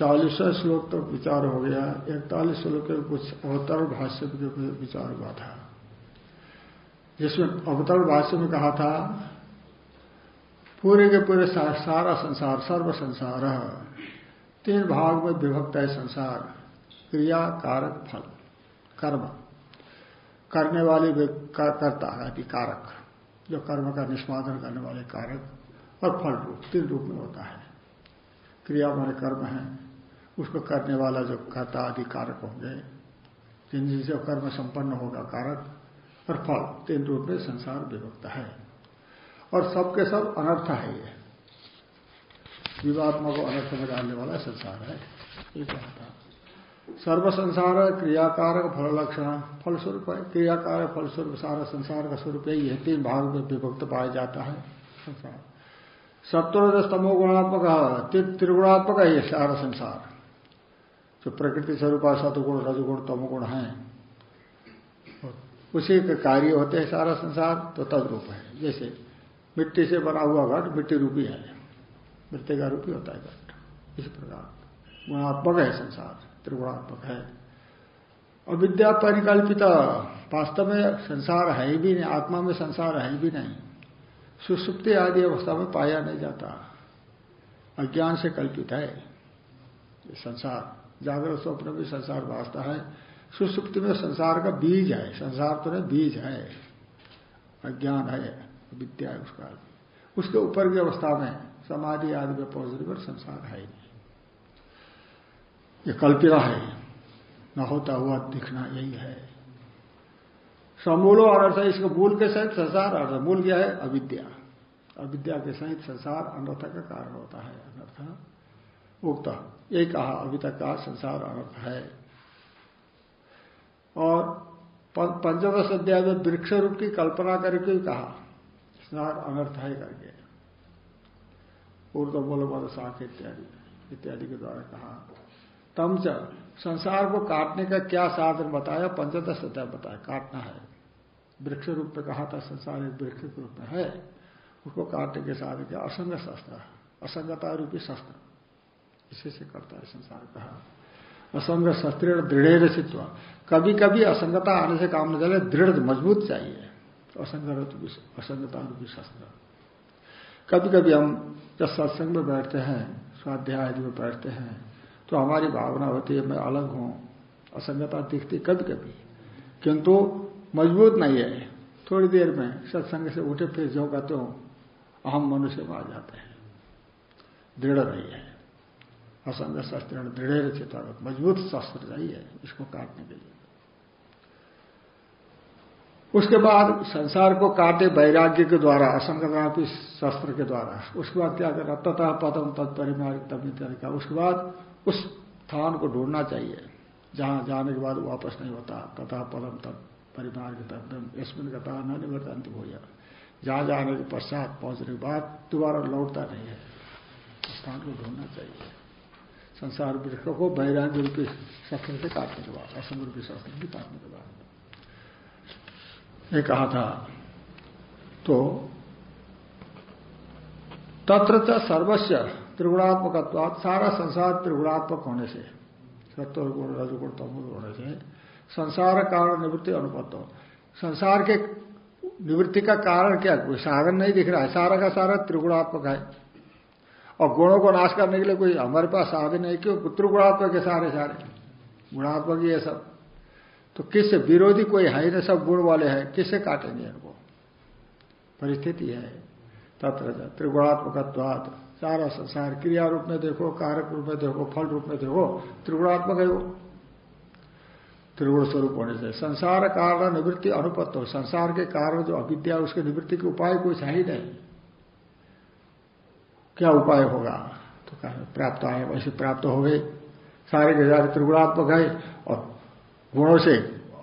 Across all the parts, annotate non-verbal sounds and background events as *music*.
चालीसवें श्लोक तक तो विचार हो गया, इकतालीस श्लोक के कुछ अवतरण भाष्य के विचार हुआ था। जिसमें अवतरण भाष्य में कहा था, पूरे के पूरे सारा संसार, सर्व संसार, तीन भाग में विभक्त है संसार, क्रिया, कारक, फल, कर्म। करने वाले करता है कि कारक, जो कर्म का निष्पादन करने वाले कारक और फल रूप, तीन रूप में होता है। क्रिया माने कर्म है उसको करने वाला जो कर्ता आदि कारक होंगे जिन जिनसे कर्म संपन्न होगा कारक, और फल, तीन रूप में संसार विभक्त है। और सबके सब अनर्थ है ये। जीवात्मा को अनर्थ में डालने वाला संसार है। ये कहा था? सर्व संसार, क्रियाकारक फल लक्षण फलस्वरूप है। क्रियाकारक फलस्वरूप, सारा संसार का स्वरूप यही है। तीन भाग में विभक्त पाया जाता है संसार। सत्वर स्तमो गुणात्मक त्रिगुणात्मक है सारा संसार। जो प्रकृति स्वरूप सतुगुण रजगुण, तमगुण है। उसी के कार्य होते हैं सारा संसार तो तदरूप है। जैसे मिट्टी से बना हुआ घट, मिट्टी रूपी है। मिट्टी का रूपी होता है घट। इस प्रकार। गुणात्मक है संसार, त्रिगुणात्मक है। अविद्या परिकल्पित, वास्तव में संसार है भी नहीं, आत्मा में संसार है ही भी नहीं। सुसुप्ति आदि अवस्था में पाया नहीं जाता। अज्ञान से कल्पित है। संसार। जागृत स्वप्न में संसार वास्ता है। सुसुप्ति में संसार का बीज है, संसार तो नहीं, बीज है। अज्ञान है विद्या है उसका। उसके ऊपर की अवस्था में, समाधि आदि में पहुँचने पर संसार है ये कल्पिता है। न होता हुआ दिखना यही है। समूलो और अर्थ इसको मूल के सहित संसार अर्थ मूल क्या है? अविद्या। अविद्या के सहित संसार अनर्थ का कारण होता है। अनर्थ उक्त। यही कहा, अभी तक का संसार अनर्थ है। और पंचदश अध्याय में वृक्ष रूप की कल्पना करके कहा, संसार अनर्थ है करके। ऊर्द बोलो बोलो शाख इत्यादि इत्यादि के द्वारा कहा। तम संसार को काटने का क्या साधन बताया? पंचदश अध्याय बताया, काटना है। वृक्ष रूप में कहा था, संसार एक वृक्ष रूप में है। उसको काटने के साधन क्या? असंग शस्त्र, असंगता रूपी शस्त्र। इसी से करता है संसार कहा असंग शस्त्र दृढ़ रचित्व कभी कभी असंगता आने से काम न चले दृढ़, मज़बूत चाहिए। असंग असंगता रूपी शस्त्र। कभी कभी हम जब सत्संग में बैठते हैं, स्वाध्याय आदि में बैठते हैं तो हमारी भावना होती है, मैं अलग हूँ। असंगता दिखती कभी कभी किंतु मज़बूत नहीं है। थोड़ी देर में सत्संग से उठे, फिर जो कहते हो, अहम मनुष्य में आ जाते हैं। दृढ़ नहीं है। असंग शस्त्र दृढ़ चितावत मज़बूत शस्त्र चाहिए इसको काटने के लिए। उसके बाद संसार को काटे वैराग्य के द्वारा असंगता शस्त्र के द्वारा। उसके बाद क्या करना तथा पदम तत्परिमार्ग तरीका उसके बाद उस स्थान को ढूंढना चाहिए, जहाँ जाने के बाद वापस नहीं होता। तथा पदम तत् परिमार्ग तत्म इसमें कथा न निवर्तन हो गया जहाँ जाने के पश्चात पहुँचने के बाद दोबारा लौटता नहीं है। स्थान को ढूंढना चाहिए। संसार वृक्ष को वैराग्य रूपी शस्त्र से काटने के बाद असंग रूपी शस्त्र भी काटने के बाद ये कहा था। तो तत्र सर्वस्व त्रिगुणात्मक सारा संसार त्रिगुणात्मक होने से, सत्व गुण, रजगुण तमुण होने से, संसार कारण निवृत्ति अनुपत्त संसार के निवृत्ति का कारण क्या कोई साधन नहीं दिख रहा है। सारा का सारा त्रिगुणात्मक है। और गुणों को नाश करने के लिए कोई हमारे पास साधन नहीं, क्यों? पुत्र गुणात्मक है सारे सारे। गुणात्मक ये सब। तो किससे विरोधी कोई है नहीं, सब गुण वाले हैं। किससे काटेंगे इनको? परिस्थिति है। तत्र त्रिगुणात्मक सारा संसार क्रिया रूप में देखो, कारक रूप में देखो, फल रूप में देखो, त्रिगुणात्मक है वो। त्रिगुण स्वरूप होने से। संसार कारण निवृत्ति अनुपत्त हो। संसार के कारण जो अविद्या उसके निवृत्ति के उपाय है ही नहीं। क्या उपाय होगा? तो कहा, प्राप्त आए, वैसे प्राप्त हो गए। सारे के सारे त्रिगुणात्मक है और गुणों से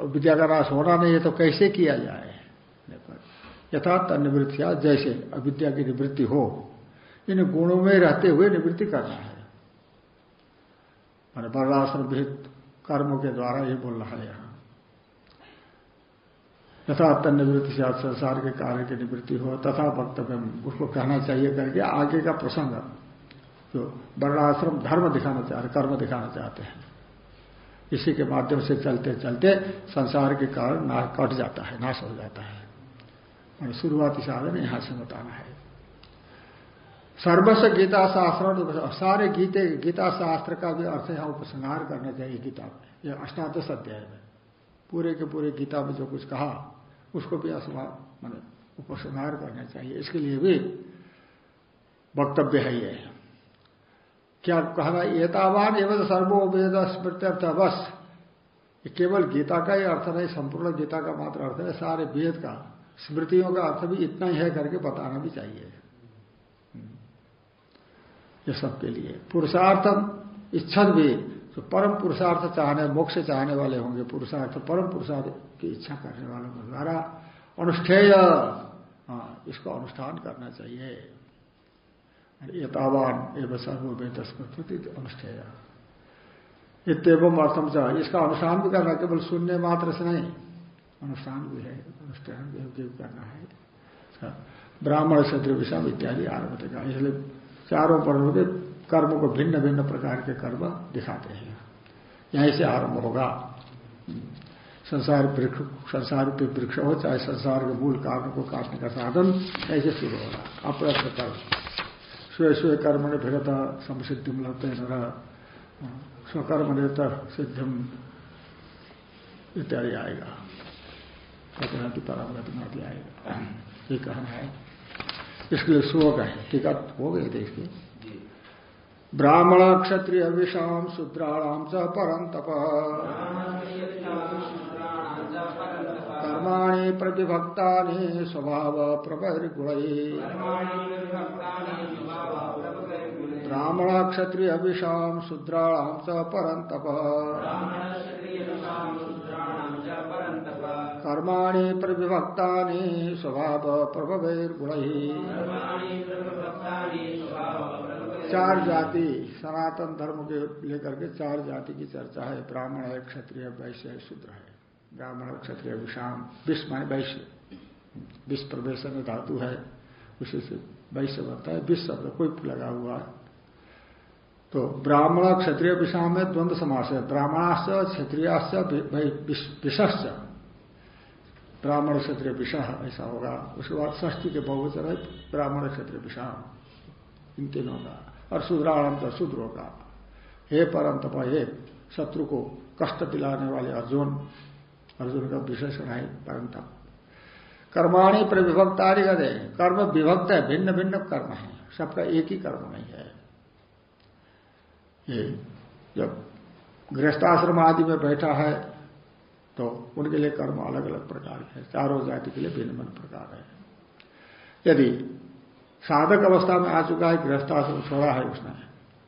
विद्या का नाश होना नहीं है तो कैसे किया जाए? यथार्थ निवृत्तिया जैसे अविद्या की निवृत्ति हो, इन गुणों में रहते हुए निवृत्ति करना है। मैंने विहित कर्मों के द्वारा ये बोल रहा है यहाँ। यथार्थ निवृत्ति से संसार के कार्य की निवृत्ति हो, तथा वक्तव्य उसको कहना चाहिए करके आगे का प्रसंग, जो वर्णाश्रम धर्म दिखाना चाहते कर्म दिखाना चाहते हैं। इसी के माध्यम से चलते चलते संसार के कारण कट जाता है, नाश हो जाता है। और शुरुआती साधन यहाँ से बताना है। सर्वस्व गीता शास्त्र सारे गीते, गीता शास्त्र का भी अर्थ यहाँ उपसंहार करना चाहिए गीता में। यह अष्टादश अध्याय में। पूरे के पूरे गीता में जो कुछ कहा उसको भी असमान मैंने उपसंहार करना चाहिए। इसके लिए भी वक्तव्य है ये। क्या कहना एतावान एवं सर्वो वेद स्मृत्यर्थ बस केवल गीता का ही अर्थ नहीं, संपूर्ण गीता का मात्र अर्थ है। सारे वेद का, स्मृतियों का अर्थ भी इतना ही है करके बताना भी चाहिए। ये सबके लिए। पुरुषार्थम इच्छन भी तो परम पुरुषार्थ चाहने मोक्ष चाहने वाले होंगे पुरुषार्थ परम पुरुषार्थ की इच्छा करने वालों के द्वारा अनुष्ठेय। हाँ इसको अनुष्ठान करना चाहिए। एतावान एवं सर्वोवेद अनुष्ठेय। इतम अर्थम चाह इसका अनुष्ठान भी करना केवल शून्य मात्र से नहीं अनुष्ठान भी है अनुष्ठान भी करना है। अच्छा, ब्राह्मण क्षत्रिय विषम इत्यादि आरंभ का इसलिए चारों पर्व के कर्म को भिन्न भिन्न प्रकार के कर्म दिखाते हैं। यहीं से आरंभ होगा। संसार वृक्ष, संसार पे वृक्ष हो, चाहे संसार के मूल कारण को काटने का साधन ऐसे शुरू होगा। अप्रश्न कर्म। स्वे स्वे कर्म ने भिड़ता समसिद्धि मिलते न स्वकर्म नेता सिद्धिम इत्यादि आएगा। की परामगति में आएगा। ये कहना है। इसके लिए शोक है। टिकट हो गई इसकी ब्राह्मण क्षत्रिय विषाम शूद्राणाम च परंतप कर्माणि प्रतिभक्ता स्वभाव प्रबहिर्गुण ब्राह्मण क्षत्रिय विषाम शूद्राणाम च परंतप कर्माणि प्रविभक्ता स्वभाव प्रभवैर्गुण चार जाति, सनातन धर्म के लेकर के चार जाति की चर्चा है। ब्राह्मण है, क्षत्रिय, वैश्य है शूद्र है। ब्राह्मण, क्षत्रिय, विषाम विष माने वैश्य। विष में धातु है, उसी से वैश्य बनता है। विष शब्द कोई लगा हुआ है। तो ब्राह्मण, क्षत्रिय, विषाम में द्वंद्व समास है। ब्राह्मणाश्च, क्षत्रियाश्च विश्च ब्राह्मण, क्षत्रिय, विषा, ऐसा होगा। उसके बाद षष्ठी के बहुवचन है, ब्राह्मण, क्षत्रिय, विषाम। इन तीनों का और का शूद्रों का हे परम तप हे शत्रु को कष्ट दिलाने वाले अर्जुन अर्जुन का विशेषण है परम तप कर्माणी प्रविभक्तारी गए कर्म विभक्त है भिन्न भिन्न कर्म है, सबका एक ही कर्म नहीं है। ये जब गृहस्थाश्रम आदि में बैठा है तो उनके लिए कर्म अलग अलग प्रकार है, चारों जाति के लिए भिन्न भिन्न प्रकार है। यदि साधक अवस्था में आ चुका है गृहस्थाश्रम छोड़ा है उसने।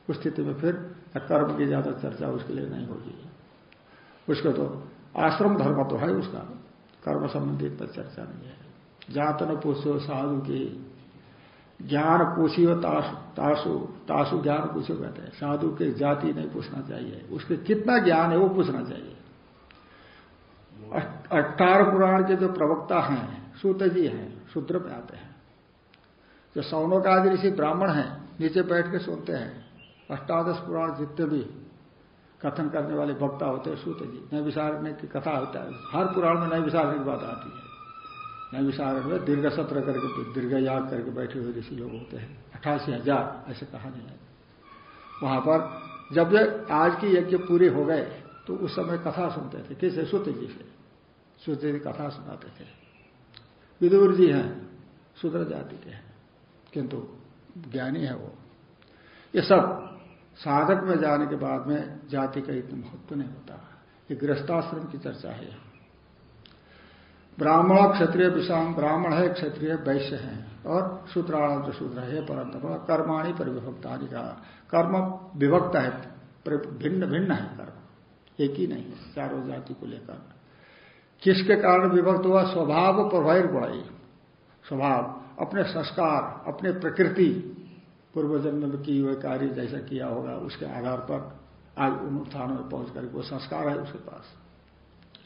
उस स्थिति में फिर कर्म की ज़्यादा चर्चा उसके लिए नहीं होगी। उसको तो आश्रम धर्म तो है उसका, कर्म संबंधित पर चर्चा नहीं है। जातन पूछो साधु की ज्ञान पूछियो तासु तासु तासु ज्ञान पूछो कहते हैं। साधु के जाति नहीं पूछना चाहिए। उसके कितना ज्ञान है वो पूछना चाहिए। अठारह पुराण के जो प्रवक्ता हैं, सूत जी हैं, शूद्र में आते हैं। जो सौनों का आदि ऋषि ब्राह्मण हैं, नीचे बैठ के सुनते हैं। अष्टादश पुराण जितने भी कथन करने वाले वक्ता होते हैं, सूत जी नय विसारने की कथा होता है। हर पुराण में नय विसारने की बात आती है। नय विसारण में दीर्घ सत्र करके, दीर्घ याग करके बैठे हुए ऋषि लोग होते हैं। अठासी हज़ार, ऐसे कहानी है। वहाँ पर जब ये आज की यज्ञ पूरे हो गए तो उस समय कथा सुनते थे। किसे? सूत जी से। सूत जी कथा सुनाते थे। विदुर जी हैं शूद्र जाति के हैं किंतु ज्ञानी है वो। ये सब साधक में जाने के बाद में जाति का इतना महत्व नहीं होता। ये गृहस्थाश्रम की चर्चा है। यहाँ ब्राह्मण क्षत्रिय विषाम, ब्राह्मण है, क्षत्रिय वैश्य है और सूत्राणाम जो सूत्र है परंतु कर्माणी परिविभक्तानि का कर्म विभक्त है भिन्न भिन्न है कर्म। एक ही नहीं है चारों जाति को लेकर। किसके कारण विभक्त हुआ? स्वभाव प्रभाव गुणाई स्वभाव अपने संस्कार, अपने प्रकृति पूर्व जन्म में की हुए कार्य जैसा किया होगा, उसके आधार पर आज उन स्थानों में पहुँच कर वो संस्कार है उसके पास।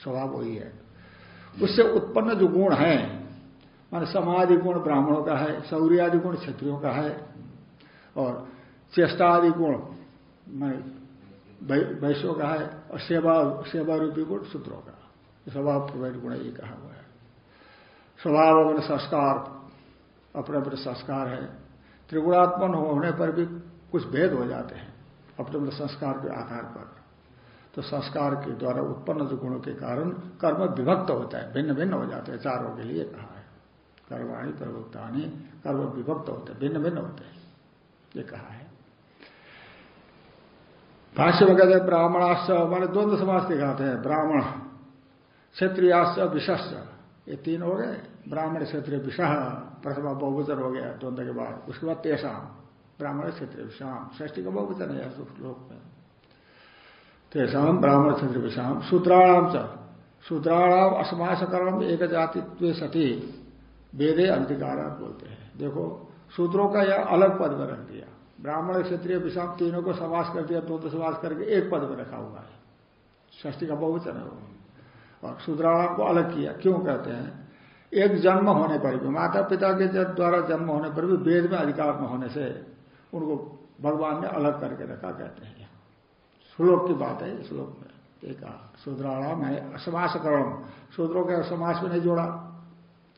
स्वभाव वही है। उससे उत्पन्न जो गुण है, मान समाधि गुण ब्राह्मणों का है, शौर्यादि गुण क्षत्रियों का है, और चेष्टादि गुण मैं वैश्यों का है, और सेवा सेवा रूपी गुण सूत्रों का। स्वभाव प्रवैध गुण ये कहा हुआ है। स्वभाव अपने संस्कार अपने अपने संस्कार है। त्रिगुणात्मन होने पर भी कुछ भेद हो जाते हैं अपने अपने संस्कार के आधार पर। तो संस्कार के द्वारा उत्पन्न जो गुणों के कारण कर्म विभक्त होता है भिन्न भिन्न हो जाते हैं, चारों के लिए कहा है। कर्माणी प्रवक्तानी कर्म विभक्त होते हैं भिन्न भिन्न होते हैं, ये कहा है। भाष्य में कहते हैं, ब्राह्मणाश्च, माने द्वंद्व समाज दिखाते हैं, ब्राह्मण, क्षत्रियाश्च विशस् ये तीन हो गए। ब्राह्मण क्षेत्रीय विषह, प्रथम बहुवचन हो गया द्वंद्व के बाद उसके बाद तेषाम ब्राह्मण क्षेत्रीय विषाम। षष्टी का बहुवचन है श्लोक में। तेषाम ब्राह्मण क्षेत्र विषाम। सूत्राणाम च। सूत्राणाम असमासकरण एक जाति सती। वेदे अंतिकार बोलते हैं। देखो, सूत्रों का यह अलग पद में रख दिया। ब्राह्मण क्षेत्रीय विषाम तीनों को समास कर दिया दो समास करके एक पद में रखा हुआ है। षष्टी का बहुवचन है और सूत्राणाम को अलग किया। क्यों कहते हैं? एक जन्म होने पर भी माता पिता के द्वारा जन्म होने पर भी वेद में अधिकार न होने से उनको भगवान ने अलग करके रखा, कहते हैं। श्लोक की बात है श्लोक में। एक शूद्राणाम है असमासकरण शूद्रों के समास में नहीं जोड़ा।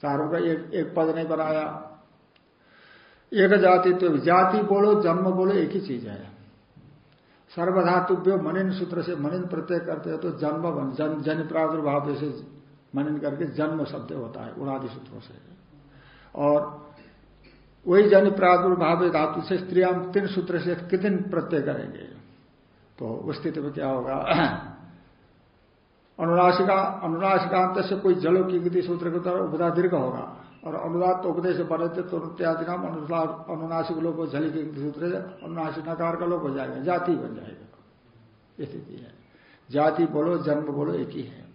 चारों का एक एक पद नहीं बनाया। एक जाति तो जाति बोलो, जन्म बोलो, एक ही चीज़ है। सर्वधातुभ्य मनिन सूत्र से मनिन प्रत्यय करते हैं तो जन्म बन जन, जन प्रादुर्भाव से मनिन करके जन्म शब्द होता है उड़ादि सूत्रों से। और वही जन प्रादुर्भाव धातु से स्त्रियाँ तीन सूत्र से कितने प्रत्यय करेंगे? तो उस स्थिति में क्या होगा? अनुनाशिका अनुनाशिकांत से कोई जलो की गति सूत्र के द्वारा उपदा दीर्घ होगा। और अनुदात तो उपदेश थे तो इत्यादि नाम अनुनाशिक लोग को झली की सूत्र से अनुनाशिक नकार का लोग हो जाएगा, जाति बन जाएगा। स्थिति है। जाति बोलो, जन्म बोलो, एक ही है।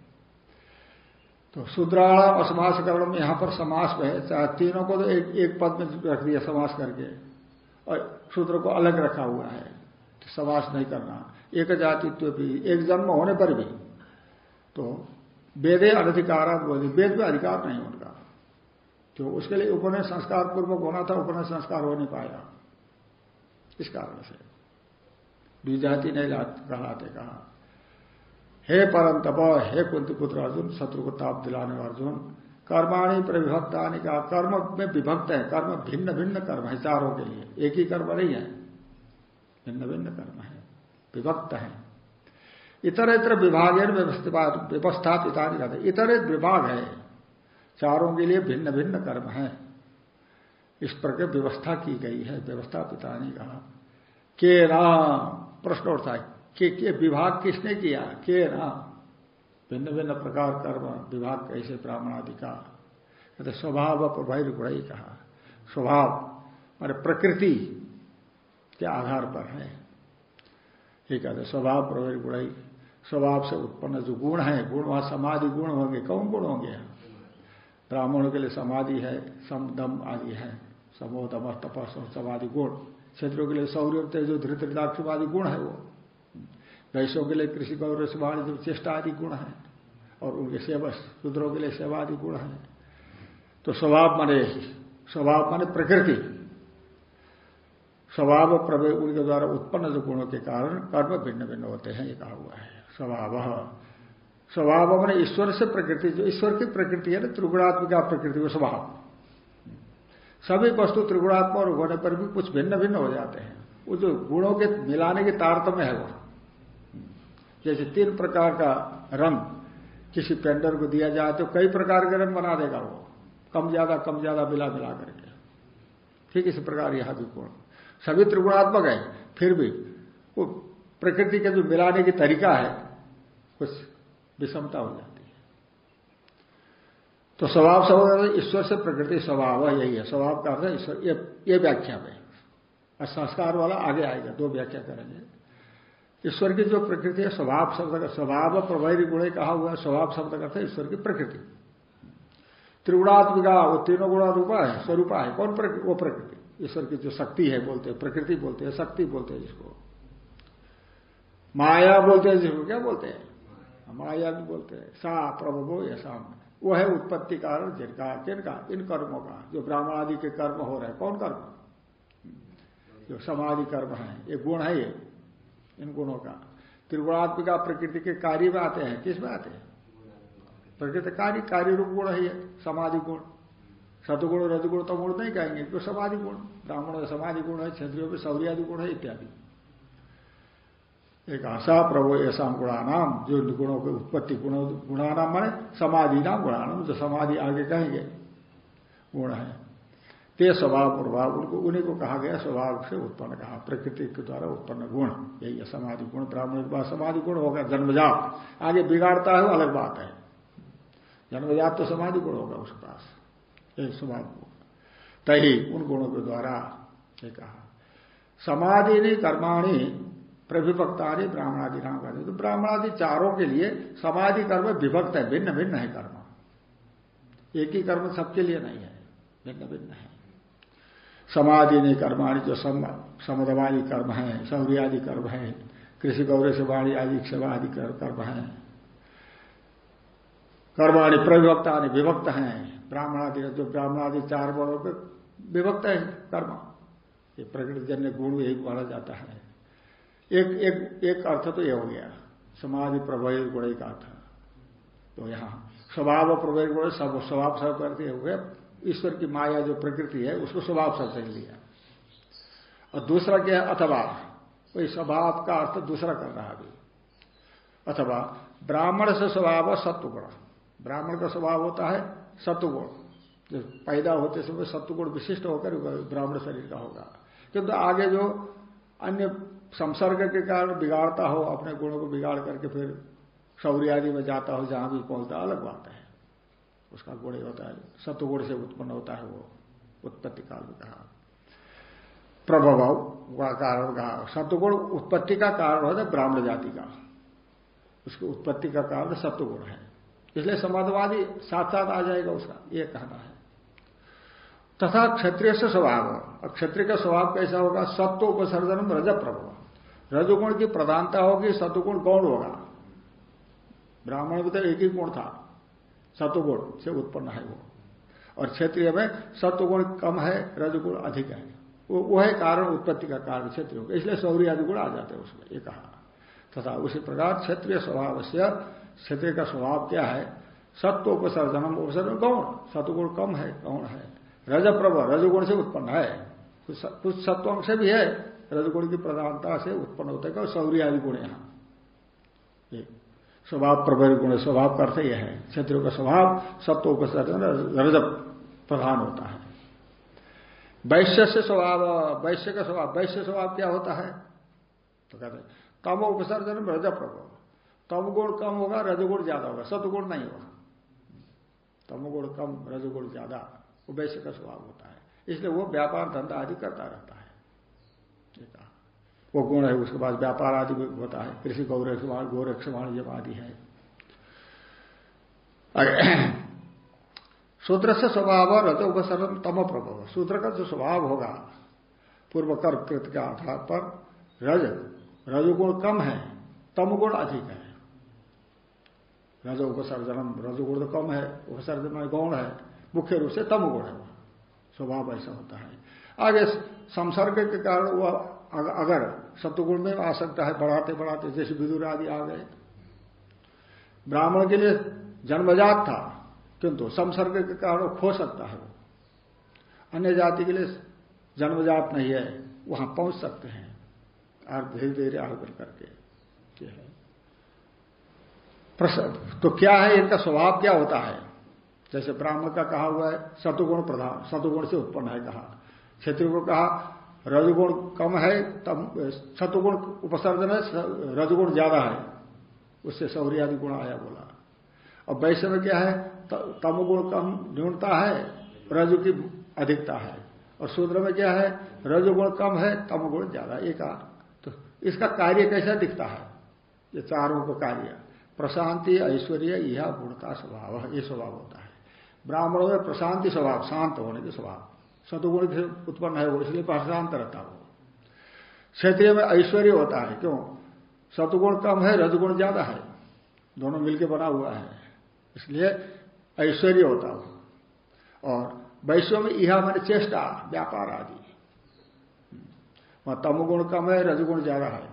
तो शूद्राणाम असमास करण यहाँ पर समास है। चाहे तीनों को तो एक एक पद में रख दिया, समास करके। और शूद्र को अलग रखा हुआ है। तो समास नहीं करना। एक जातित्व भी, एक जन्म होने पर भी। तो वेदे अनधिकार वेद में अधिकार नहीं उनका तो उसके लिए उपनय संस्कार पूर्वक होना था उपनय संस्कार हो नहीं पाया। इस कारण से। द्विजाति नहीं कहलाते कहा, हे परम तप हे कुंती पुत्र अर्जुन शत्रु को ताप दिलाने अर्जुन, कर्माणी प्रविभक्तानि का कर्म में विभक्त है। कर्म भिन्न भिन्न कर्म है चारों के लिए। एक ही कर्म नहीं है। भिन्न भिन्न कर्म है। विभक्त है। इतर इतर विभाग व्यवस्थापित कहते इतर विभाग है। चारों के लिए भिन्न भिन्न कर्म है। इस प्रकार व्यवस्था की गई है व्यवस्था पिता ने कहा। के राम प्रश्न उठता है कि, कि विभाग किसने किया? के राम। भिन्न भिन्न प्रकार कर्म विभाग कैसे ब्राह्मण आदि का कहते स्वभाव प्रभावी गुण ही कहा। स्वभाव मारे प्रकृति के आधार पर है। ये कहते स्वभाव प्रभावी गुण स्वभाव से उत्पन्न जो गुण है गुण वहाँ समाधि गुण होंगे कौन गुण होंगे ब्राह्मणों के लिए समाधि है समदम आदि है। समो, दम तपस समाधि गुण। क्षेत्रों के लिए सौर्य तेजो धृतदाक्ष आदि गुण है वो। वैश्यों के लिए कृषि गौरव वाणिज्य, चेष्टा आदि गुण है। और उनके सेवा, शूद्रों के लिए सेवा आदि गुण है। तो स्वभाव माने स्वभाव माने प्रकृति। स्वभाव प्रवेश उनके द्वारा उत्पन्न जो गुणों के कारण कर्म भिन्न भिन्न होते हैं, ये कहा हुआ है। स्वभाव स्वभाव मैंने ईश्वर से प्रकृति, जो ईश्वर की प्रकृति है ना, त्रिगुणात्मिका प्रकृति, वो स्वभाव। सभी वस्तु त्रिगुणात्मक होने पर भी कुछ भिन्न भिन्न हो जाते हैं। वो जो गुणों के मिलाने की तारतम्य है वो। जैसे तीन प्रकार का रंग, किसी पेंडर को दिया जाए तो कई प्रकार के रंग बना देगा वो। कम ज़्यादा कम ज़्यादा मिला मिला करके। ठीक इसी प्रकार यहाँ भी गुण। सभी त्रिगुणात्मक है, फिर भी वो प्रकृति का जो मिलाने की तरीका है, कुछ विषमता हो जाती है। तो स्वभाव स्वभाव ईश्वर से प्रकृति स्वभाव है यही है। स्वभाव का अर्थ ईश्वर ये, व्याख्या में। संस्कार वाला आगे आएगा दो व्याख्या करेंगे। ईश्वर की जो प्रकृति है स्वभाव शब्द का स्वभाव प्रभारी गुण कहा हुआ है स्वभाव शब्द का है ईश्वर की प्रकृति। त्रिगुणात्मिका वो तीनों गुणा रूपा है स्वरूपा है। कौन प्रकृति वो प्रकृति? ईश्वर की जो शक्ति है बोलते हैं प्रकृति बोलते हैं शक्ति बोलते हैं जिसको। माया बोलते हैं जिसको क्या बोलते हैं? माया भी बोलते हैं। सा प्रभु ये शाम वो है उत्पत्ति कारण, जिनका जिनका, इन कर्मों का। जो ब्राह्मण आदि के कर्म हो रहे हैं, कौन कर्म? जो समाधि कर्म है, ये गुण है ये, इन गुणों का। त्रिगुणात्मिका प्रकृति के कार्य में आते हैं। किसमें आते हैं? प्रकृति कार्य कार्य रूप गुण है ये, समाधि गुण। सतगुण रजगुण तो गुण नहीं कहेंगे, क्यों? समाधि गुण। ब्राह्मण समाधि गुण है, क्षत्रियों में सौर्यादि गुण है, इत्यादि। एक आशा प्रभो ऐसा गुणानाम, जो गुणों के उत्पत्ति गुण, गुणानाम माने समाधि नाम गुणानाम, जो समाधि आगे कहेंगे, गुण है। ते स्वभाव प्रभाव उनको, उन्हीं को कहा गया स्वभाव से उत्पन्न कहा, प्रकृति के द्वारा उत्पन्न गुण। यही है समाधि गुण, ब्राह्मण के पास समाधि गुण होगा, जन्मजात। आगे बिगाड़ता है वो अलग बात है। जन्मजात तो समाधि गुण होगा उसके पास। यही स्वभाव तही उन गुणों के द्वारा ये कहा। समाधि ने कर्माणी प्रविभक्तानी ब्राह्मणादि नाम कहते तो ब्राह्मणादि चारों के लिए समाधि कर्म विभक्त है, भिन्न भिन्न है कर्म। एक ही कर्म सबके लिए नहीं है, भिन्न भिन्न है। समाधि ने कर्माणी जो समुदवादी कर्म है सौर्यादि कर्म है, कृषि गौरव से वाणी आदि, सेवा आदि कर्म है। कर्माणी प्रविभक्ता विभक्त हैं। ब्राह्मणादि जो ब्राह्मणादि चार वर्णों पे विभक्त है, कर्म। ये प्रकृति जन्य गुण यही माना जाता है। एक एक एक अर्थ तो यह हो गया। समाधि प्रभव गुण का अर्थ। तो यहाँ स्वभाव प्रभव गुण सब स्वभाव सब करते हुए। ईश्वर की माया जो प्रकृति है, उसको स्वभाव शब्द से लिया। और दूसरा क्या है? अथवा। वही स्वभाव का अर्थ दूसरा कर रहा अभी। अथवा ब्राह्मण से स्वभाव सत्वगुण। ब्राह्मण का स्वभाव होता है सत्वगुण। जो पैदा होते समय सत्वगुण विशिष्ट होकर ब्राह्मण शरीर का होगा। किंतु आगे जो अन्य संसर्ग के कारण बिगाड़ता हो, अपने गुणों को बिगाड़ करके फिर शौर्य आदि में जाता हो, जहाँ भी पहुँचता अलग बात है। उसका गुण ही होता है सत्वगुण से उत्पन्न होता है वो, उत्पत्ति काल में कहा। प्रभव का कारण कहा। सत्वगुण उत्पत्ति का कारण होता है ब्राह्मण जाति का। उसकी उत्पत्ति का कारण सत्वगुण है। इसलिए समाजवादी साथ साथ आ जाएगा उसका, ये कहना है। तथा क्षत्रिय से स्वभाव। और क्षत्रिय का स्वभाव कैसा होगा? सत्व उपसर्जन रज प्रभव रजगुण की प्रधानता होगी सत्वगुण कौन होगा? ब्राह्मण में तो एक ही गुण था। सतुगुण से उत्पन्न है वो। और क्षेत्रीय में सत्वगुण कम है, रजगुण अधिक है। वो वो है कारण, उत्पत्ति का कारण क्षेत्रियों का। इसलिए सौर्य आदि गुण आ जाते हैं उसमें, ये कहा। तथा उसी प्रकार क्षेत्रीय स्वभाव से क्षेत्रीय का स्वभाव क्या है? सत्व उपसर्जनम उपसर्जन गौण सतुगुण कम है गौण है? रज प्रभ रजगुण से उत्पन्न है। कुछ सत्वंश से भी है रजगुण की प्रधानता से उत्पन्न होता है सौर्य आदि गुण यहाँ। स्वभाव प्रबल गुण, स्वभाव का अर्थ यह है, क्षत्रियों का स्वभाव, सत्व उपसर्जन रज प्रधान होता है। वैश्य से स्वभाव, वैश्य का स्वभाव, वैश्य स्वभाव क्या होता है? तो कहते तम उपसर्जन रज प्रभु तम गुण कम होगा, रजगुण ज़्यादा होगा सतगुण नहीं होगा। तमगुण कम, रजगुण ज़्यादा वैश्य का स्वभाव होता है। इसलिए वो व्यापार धंधा आदि करता रहता है। वो गुण है, उसके पास व्यापार आदि भी होता है, कृषि गौरक्ष गोरक्ष वाणिज्य आदि है सूत्र से स्वभाव रज उपसर्ग तम प्रभव। सूत्र का जो स्वभाव होगा, पूर्व कर, कृत के आधार पर, रज, रजगुण कम है तम गुण अधिक है। रज उपसर्जनम, रजगुण तो कम है, उपसर्जन गौण है, मुख्य रूप से तम गुण है। स्वभाव ऐसा होता है। आगे संसर्ग के कारण वह अगर सत्वगुण में आ सकता है, बढ़ाते बढ़ाते, जैसे विदुर आदि आ गए। ब्राह्मण के लिए जन्मजात था, किंतु संसर्ग के कारण खो सकता है वो। अन्य जाति के लिए जन्मजात नहीं है, वहाँ पहुँच सकते हैं। और धीरे धीरे आगे करके है। तो क्या है, इनका स्वभाव क्या होता है? जैसे ब्राह्मण का कहा हुआ है, सतुगुण प्रधान, सतुगुण से उत्पन्न है कहा। क्षेत्र को कहा रजगुण कम है, तब सतुगुण उपसर्जन है रजगुण ज़्यादा है। उससे सौर्य आदि गुण आया बोला। और वैश्य में क्या है? तमगुण कम न्यूनता है, रजु की अधिकता है। और शूद्र में क्या है? रजोगुण कम है, तमगुण ज़्यादा एक। तो इसका कार्य कैसा दिखता है? ये चारों को कार्य। प्रशांति, ऐश्वर्य, यह गुणता, स्वभाव, ये स्वभाव होता है। ब्राह्मणों में प्रशांति स्वभाव, शांत होने के स्वभाव। सतुगुण से उत्पन्न है वो, इसलिए प्रशांत रहता हो क्षेत्रीय में ऐश्वर्य होता है, क्यों? सतुगुण कम है, रजगुण ज़्यादा है। दोनों मिलकर बना हुआ है। इसलिए ऐश्वर्य होता हो और वैश्व में यह मैंने चेष्टा, व्यापार आदि। वहाँ तमगुण कम है, रजगुण ज़्यादा है।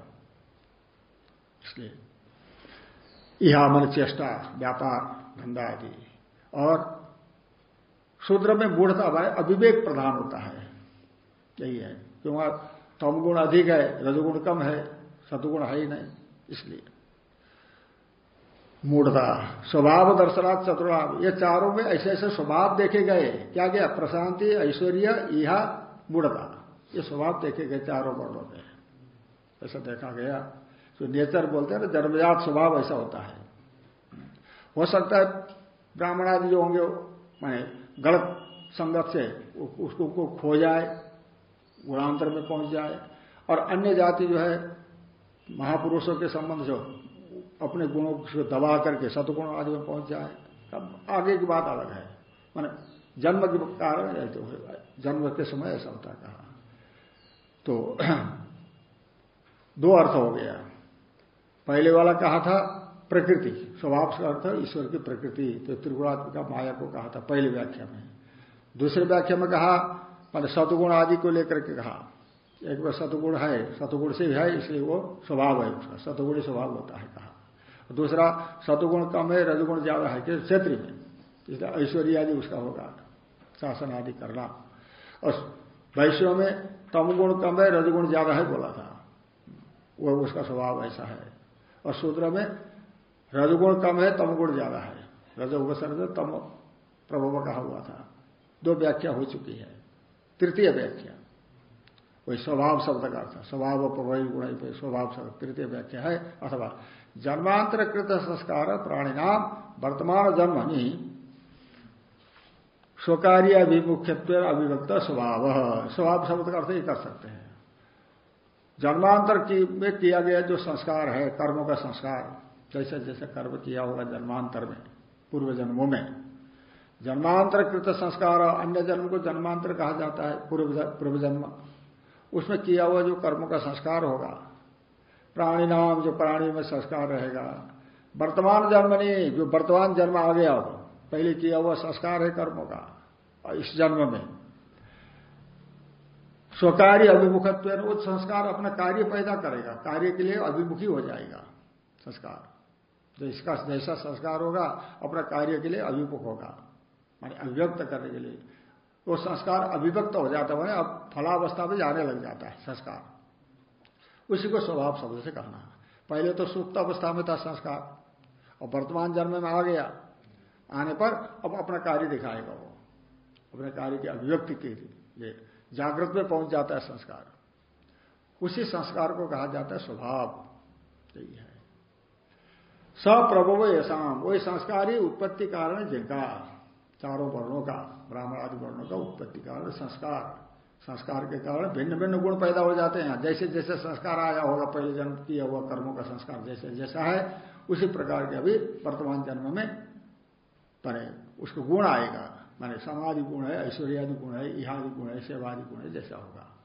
इसलिए यह मन चेष्टा, व्यापार, धंधा आदि। और शूद्र में मूढ़ता भाई अविवेक प्रधान होता है। यही है। क्यों? क्योंकि तमगुण अधिक है, रजगुण कम है सतुगुण है ही नहीं, इसलिए। मूढ़ता, स्वभाव दर्शनाथ चतुराभ ये चारों में ऐसे ऐसे स्वभाव देखे गए। क्या क्या? प्रशांति, ऐश्वर्य यह मूढ़ता। ये स्वभाव देखे गए चारों वर्णों में। ऐसा देखा गया। जो नेचर बोलते हैं ना, जन्मजात स्वभाव ऐसा होता है। हो सकता है ब्राह्मण आदि जो होंगे, माने गलत संगत से उसको को खो जाए, गुणांतर में पहुँच जाए। और अन्य जाति जो है, महापुरुषों के संबंध से अपने गुणों को दबा करके सतगुण आदि में पहुँच जाए, तब आगे की बात अलग है। माने जन्म के कारण तो जन्म के समय ऐसा होता कहा तो *clears throat* दो अर्थ हो गया। पहले वाला कहा था प्रकृति, स्वभाव का अर्थ ईश्वर की प्रकृति। तो त्रिगुणात्मिका माया को कहा था, पहली व्याख्या में। दूसरे व्याख्या में कहा मैंने सतुगुण आदि को लेकर के कहा, एक बार सतुगुण है, सतुगुण से है, इसलिए वो स्वभाव है उसका, सतुगुणी स्वभाव होता है कहा। दूसरा, सतुगुण कम है, रजगुण ज़्यादा है कि क्षेत्र में? इसलिए ऐश्वर्य आदि उसका होगा, शासन आदि करना। और वैश्व में तमगुण कम है, रजगुण ज़्यादा है बोला था। वह उसका स्वभाव ऐसा है। और शूद्र में रजगुण कम है तमगुण ज़्यादा है। रजोपसर्ग तम प्रभव कहा हुआ था। दो व्याख्या हो चुकी है। तृतीय व्याख्या। वही स्वभाव शब्द का अर्थ। स्वभाव प्रभावी गुण स्वभाव शब्द। तृतीय व्याख्या है, अथवा जन्मांतर कृत संस्कार प्राणी नाम, वर्तमान जन्म ही स्वकार्य अभिमुख्यत्व अभिव्यक्त स्वभाव। स्वभाव शब्द का अर्थ ही कर सकते हैं। जन्मांतर की में किया गया जो संस्कार है, कर्मों का संस्कार जैसे जैसे कर्म किया होगा जन्मांतर में, पूर्व जन्मों में। जन्मांतर कृत संस्कार, अन्य जन्म को जन्मांतर कहा जाता है, पूर्व पूर्व जन्म। उसमें किया हुआ जो कर्मों का संस्कार होगा प्राणी नाम जो प्राणी में संस्कार रहेगा। वर्तमान जन्म नहीं, जो वर्तमान जन्म आ गया हो, पहले किया हुआ संस्कार है कर्मों का और इस जन्म में। स्वकार्य अभिमुखत्व वो संस्कार अपना कार्य पैदा करेगा, कार्य के लिए अभिमुखी हो जाएगा संस्कार। जो इसका जैसा संस्कार होगा, अपना कार्य के लिए अभिमुख होगा। माने अभिव्यक्त करने के लिए। वो संस्कार अभिव्यक्त हो जाता है अब फलावस्था में जाने लग जाता है संस्कार। उसी को स्वभाव शब्द से कहना पहले तो सुप्त अवस्था में था संस्कार और वर्तमान जन्म में आ गया। आने पर अब अपना कार्य दिखाएगा वो। अपने कार्य की अभिव्यक्ति के लिए जागृत में पहुँच जाता है संस्कार। उसी संस्कार को कहा जाता है स्वभाव। यही है। सप्रभव यशाम। वही संस्कार ही उत्पत्ति कारण जिनका, चारों वर्णों का, ब्राह्मण आदि वर्णों का उत्पत्ति कारण संस्कार। संस्कार के कारण भिन्न भिन्न गुण पैदा हो जाते हैं। जैसे जैसे संस्कार आया होगा, पहले जन्म किया हुआ कर्मों का संस्कार जैसे जैसा है, उसी प्रकार के अभी वर्तमान जन्म में परे उसको गुण आएगा। माने समाधि गुण है, ऐश्वर्यादि गुण है, इहादि गुण है, सेवादि गुण है, जैसा होगा।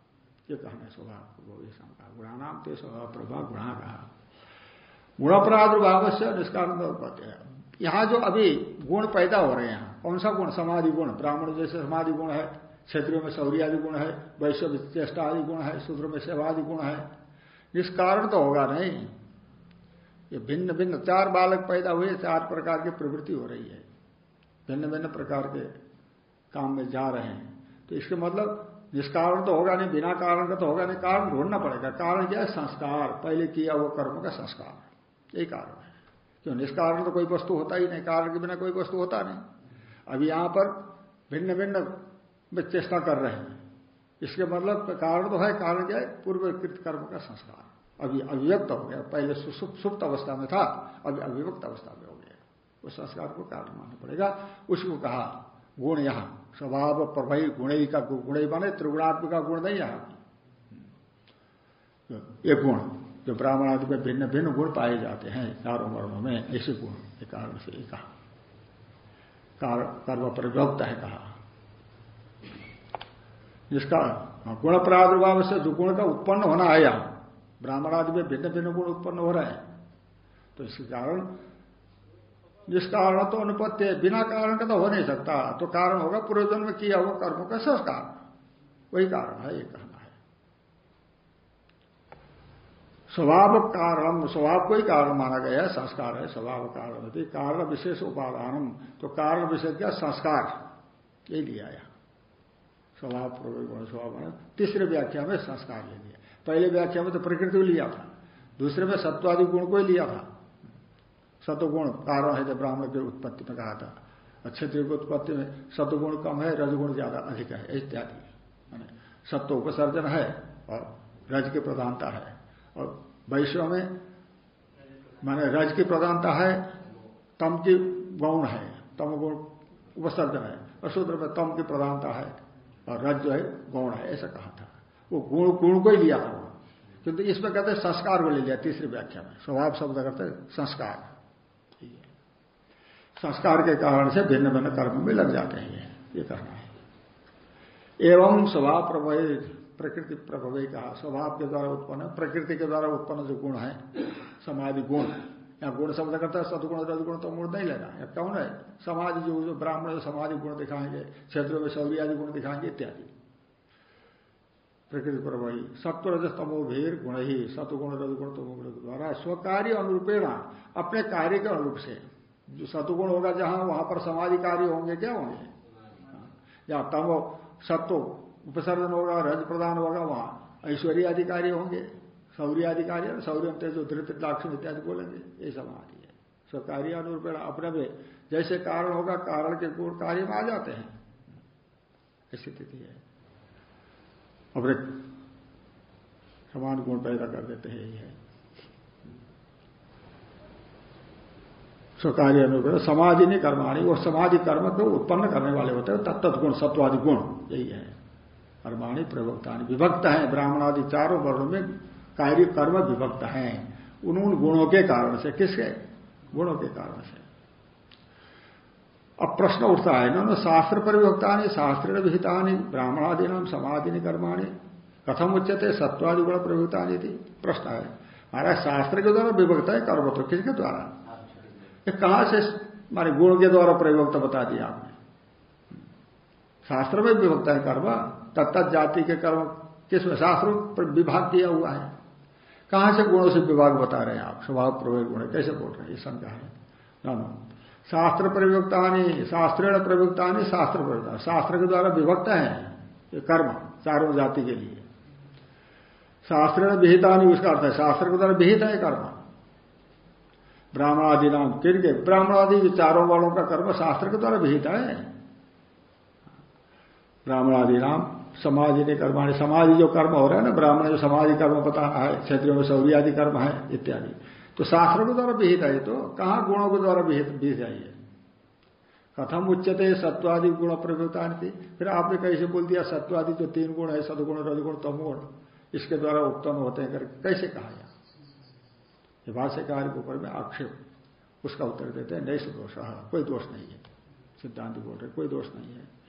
ये कहना स्वभाव गुणानाम ते स्वभाव प्रभाव गुणा। कहा गुण प्रादुर्भाव से निष्कारण यहाँ जो अभी गुण पैदा हो रहे हैं, कौन सा गुण? समाधि गुण। ब्राह्मण जैसे समाधि गुण है क्षेत्रों में शौर्यादि गुण है वैश्व चेष्टा आदि गुण है, शूद्र में सेवादि गुण है। निष्कारण तो होगा नहीं। ये भिन्न भिन्न चार बालक पैदा हुए, चार प्रकार की प्रवृत्ति हो रही है। भिन्न भिन्न प्रकार के काम में जा रहे हैं। तो इसके मतलब निष्कारण तो होगा नहीं, बिना कारण का तो होगा नहीं, कारण ढूंढना पड़ेगा। कारण क्या है? संस्कार। पहले किया वो कर्म का संस्कार। यही कारण है। क्यों? निष्कारण तो कोई वस्तु होता ही नहीं, कारण के बिना कोई वस्तु होता नहीं। अभी यहाँ पर भिन्न भिन्न में चेष्टा कर रहे हैं। इसके मतलब कारण तो है, कारण क्या है? पूर्वकृत कर्म का संस्कार। अभी अभिव्यक्त हो गया, पहले सुप्त अवस्था में था, अभी अभिव्यक्त अवस्था में हो गया। उस संस्कार को कारण मानना पड़ेगा। उसको कहा, गुण यहाँ, स्वभाव प्रभई गुण का बने त्रिगुणात्मिका गुण नहीं यहाँ। ये गुण। जो ब्राह्मण आदि में भिन्न भिन्न गुण पाए जाते हैं चारों वर्णों में ऐसे गुण के कारण से कहा। कर्म प्रविभक्त है कहा। जिसका गुण प्रादुर्भाव से जो गुण का उत्पन्न होना यहाँ ब्राह्मण आदि में भिन्न भिन्न गुण उत्पन्न हो रहे हैं तो इसके कारण, जिस कारण तो अनुपत्य बिना कारण का तो हो नहीं सकता तो कारण होगा पूर्वजन्म किया हुआ कर्मों का संस्कार। वही कारण है ये कहना है स्वभाव कारण स्वभाव को ही कारण माना गया है, संस्कार है, स्वभाव कारण कारण विशेष उपादान तो कारण विशेष क्या? संस्कार। ये लिया यहाँ स्वभाव पूर्वक गुण, स्वभाव तीसरे व्याख्या में संस्कार ले लिया। पहले व्याख्या में तो प्रकृति को लिया था। दूसरे में सत्वादि गुण को ही लिया था। सतगुण कारण है जब ब्राह्मण की उत्पत्ति में कहा था। क्षत्रिय की उत्पत्ति में सतगुण कम है, रजगुण ज़्यादा अधिक है, इत्यादि। सत्व उपसर्जन है और रज की प्रधानता है। और वैश्व में माने रज की प्रधानता है, तम की गौण है, तम गुण उपसर्जन है और शूद्र में तम की प्रधानता है, और रज जो है गौण है, ऐसा कहा था। वो गुण गुण को ही लिया था वो। किंतु इसमें कहते हैं संस्कार को ले लिया तीसरी व्याख्या में। स्वभाव शब्द करते संस्कार। संस्कार के कारण से भिन्न भिन्न कर्म में लग जाते हैं। ये कहना है। एवं स्वभाव प्रभव प्रकृति प्रभव कहा। स्वभाव के द्वारा उत्पन्न प्रकृति के द्वारा उत्पन्न जो गुण है, समाधि गुण। या गुण शब्द करता है सदगुण रजगुण तो मूड नहीं लेना। या कौन है? समाज जो जो ब्राह्मण समाधि गुण दिखाएँगे, क्षेत्रों में शौर्य आदि गुण दिखाएँगे, इत्यादि। प्रकृति पर वही सत्व रजस तमो भीर गुण ही सतुगुण रजगुण तमो द्वारा। स्वकार्य अनुरूपेण, अपने कार्य के अनुरूप से। जो सतुगुण होगा जहाँ, वहाँ पर समाधि कार्य होंगे, क्या होंगे? या तमो सत्व उपसर्जन होगा रज प्रदान होगा वहाँ ऐश्वर्य अधिकारी होंगे शौर्य अधिकारी शौर्य तेजो धृत लाक्षण इत्यादि बोलेंगे, ये सब समाधि है। सो कार्य अनुरूप अपने में जैसे कारण होगा, कारण के गुण कार्य में आ जाते हैं। स्थिति है। अपने समान गुण पैदा कर देते हैं यही है। स्वकार्य अनुग्रह समाधि नहीं कर्माणी, वो समाधि कर्म को उत्पन्न करने वाले होते हैं तत्त गुण सत्वादि गुण यही है। कर्माणी प्रवक्तानी विभक्त है, ब्राह्मणादि चारों वर्णों में कार्य कर्म विभक्त है। उन उन गुणों के कारण से, किसके? गुणों के कारण से। अब प्रश्न उठता है, ना शास्त्र परिभक्ता शास्त्र विहिता नहीं ब्राह्मणादि नाम समाधि कर्माणी कथम उच्चते सत्वादि गुण प्रवक्ता थी प्रश्न है। महाराज, शास्त्र के द्वारा विभक्त है, कर्म तो किसके द्वारा? कहाँ से मारे गुण के द्वारा प्रयोगता बता दिया आपने? शास्त्र में विभक्त है कर्म। तत्त जाति के कर्म किसमें शास्त्र पर विभाग किया हुआ है? कहाँ से गुणों से विभाग बता रहे हैं आप? स्वभाव प्रयोग गुण, कैसे बोल रहे हैं? ये शंका है। शास्त्र प्रयुक्ता शास्त्रेण प्रयुक्ता शास्त्र प्रयुक्ता शास्त्र के द्वारा विभक्त है ये कर्म चारों जाति के लिए। शास्त्रेण विहिता उसका अर्थ है शास्त्र के द्वारा विहित है कर्म। ब्राह्मणादि नाम किनके ब्राह्मणादि चारों वालों का कर्म शास्त्र के द्वारा विहित है। ब्राह्मणादि नाम समाधि ने कर्माणी समाधि जो कर्म हो रहा है ना, ब्राह्मण जो समाधि कर्म बताना है, क्षेत्रों में सौर्य आदि कर्म है, इत्यादि। तो शास्त्र के द्वारा विहित है तो। कहाँ गुणों के द्वारा विहित है कथम उच्चते सत्वादि गुण प्रवृत्ता फिर आपने कैसे बोल दिया, सत्वादि जो तीन गुण है, सदगुण, रजगुण, तमगुण। इसके द्वारा उत्पन्न होते हैं करके। कैसे कहा ये भाष्यकार के ऊपर में आक्षेप, उसका उत्तर देते हैं नहीं दोष। कोई दोष नहीं है। सिद्धांत बोल रहे कोई दोष नहीं है।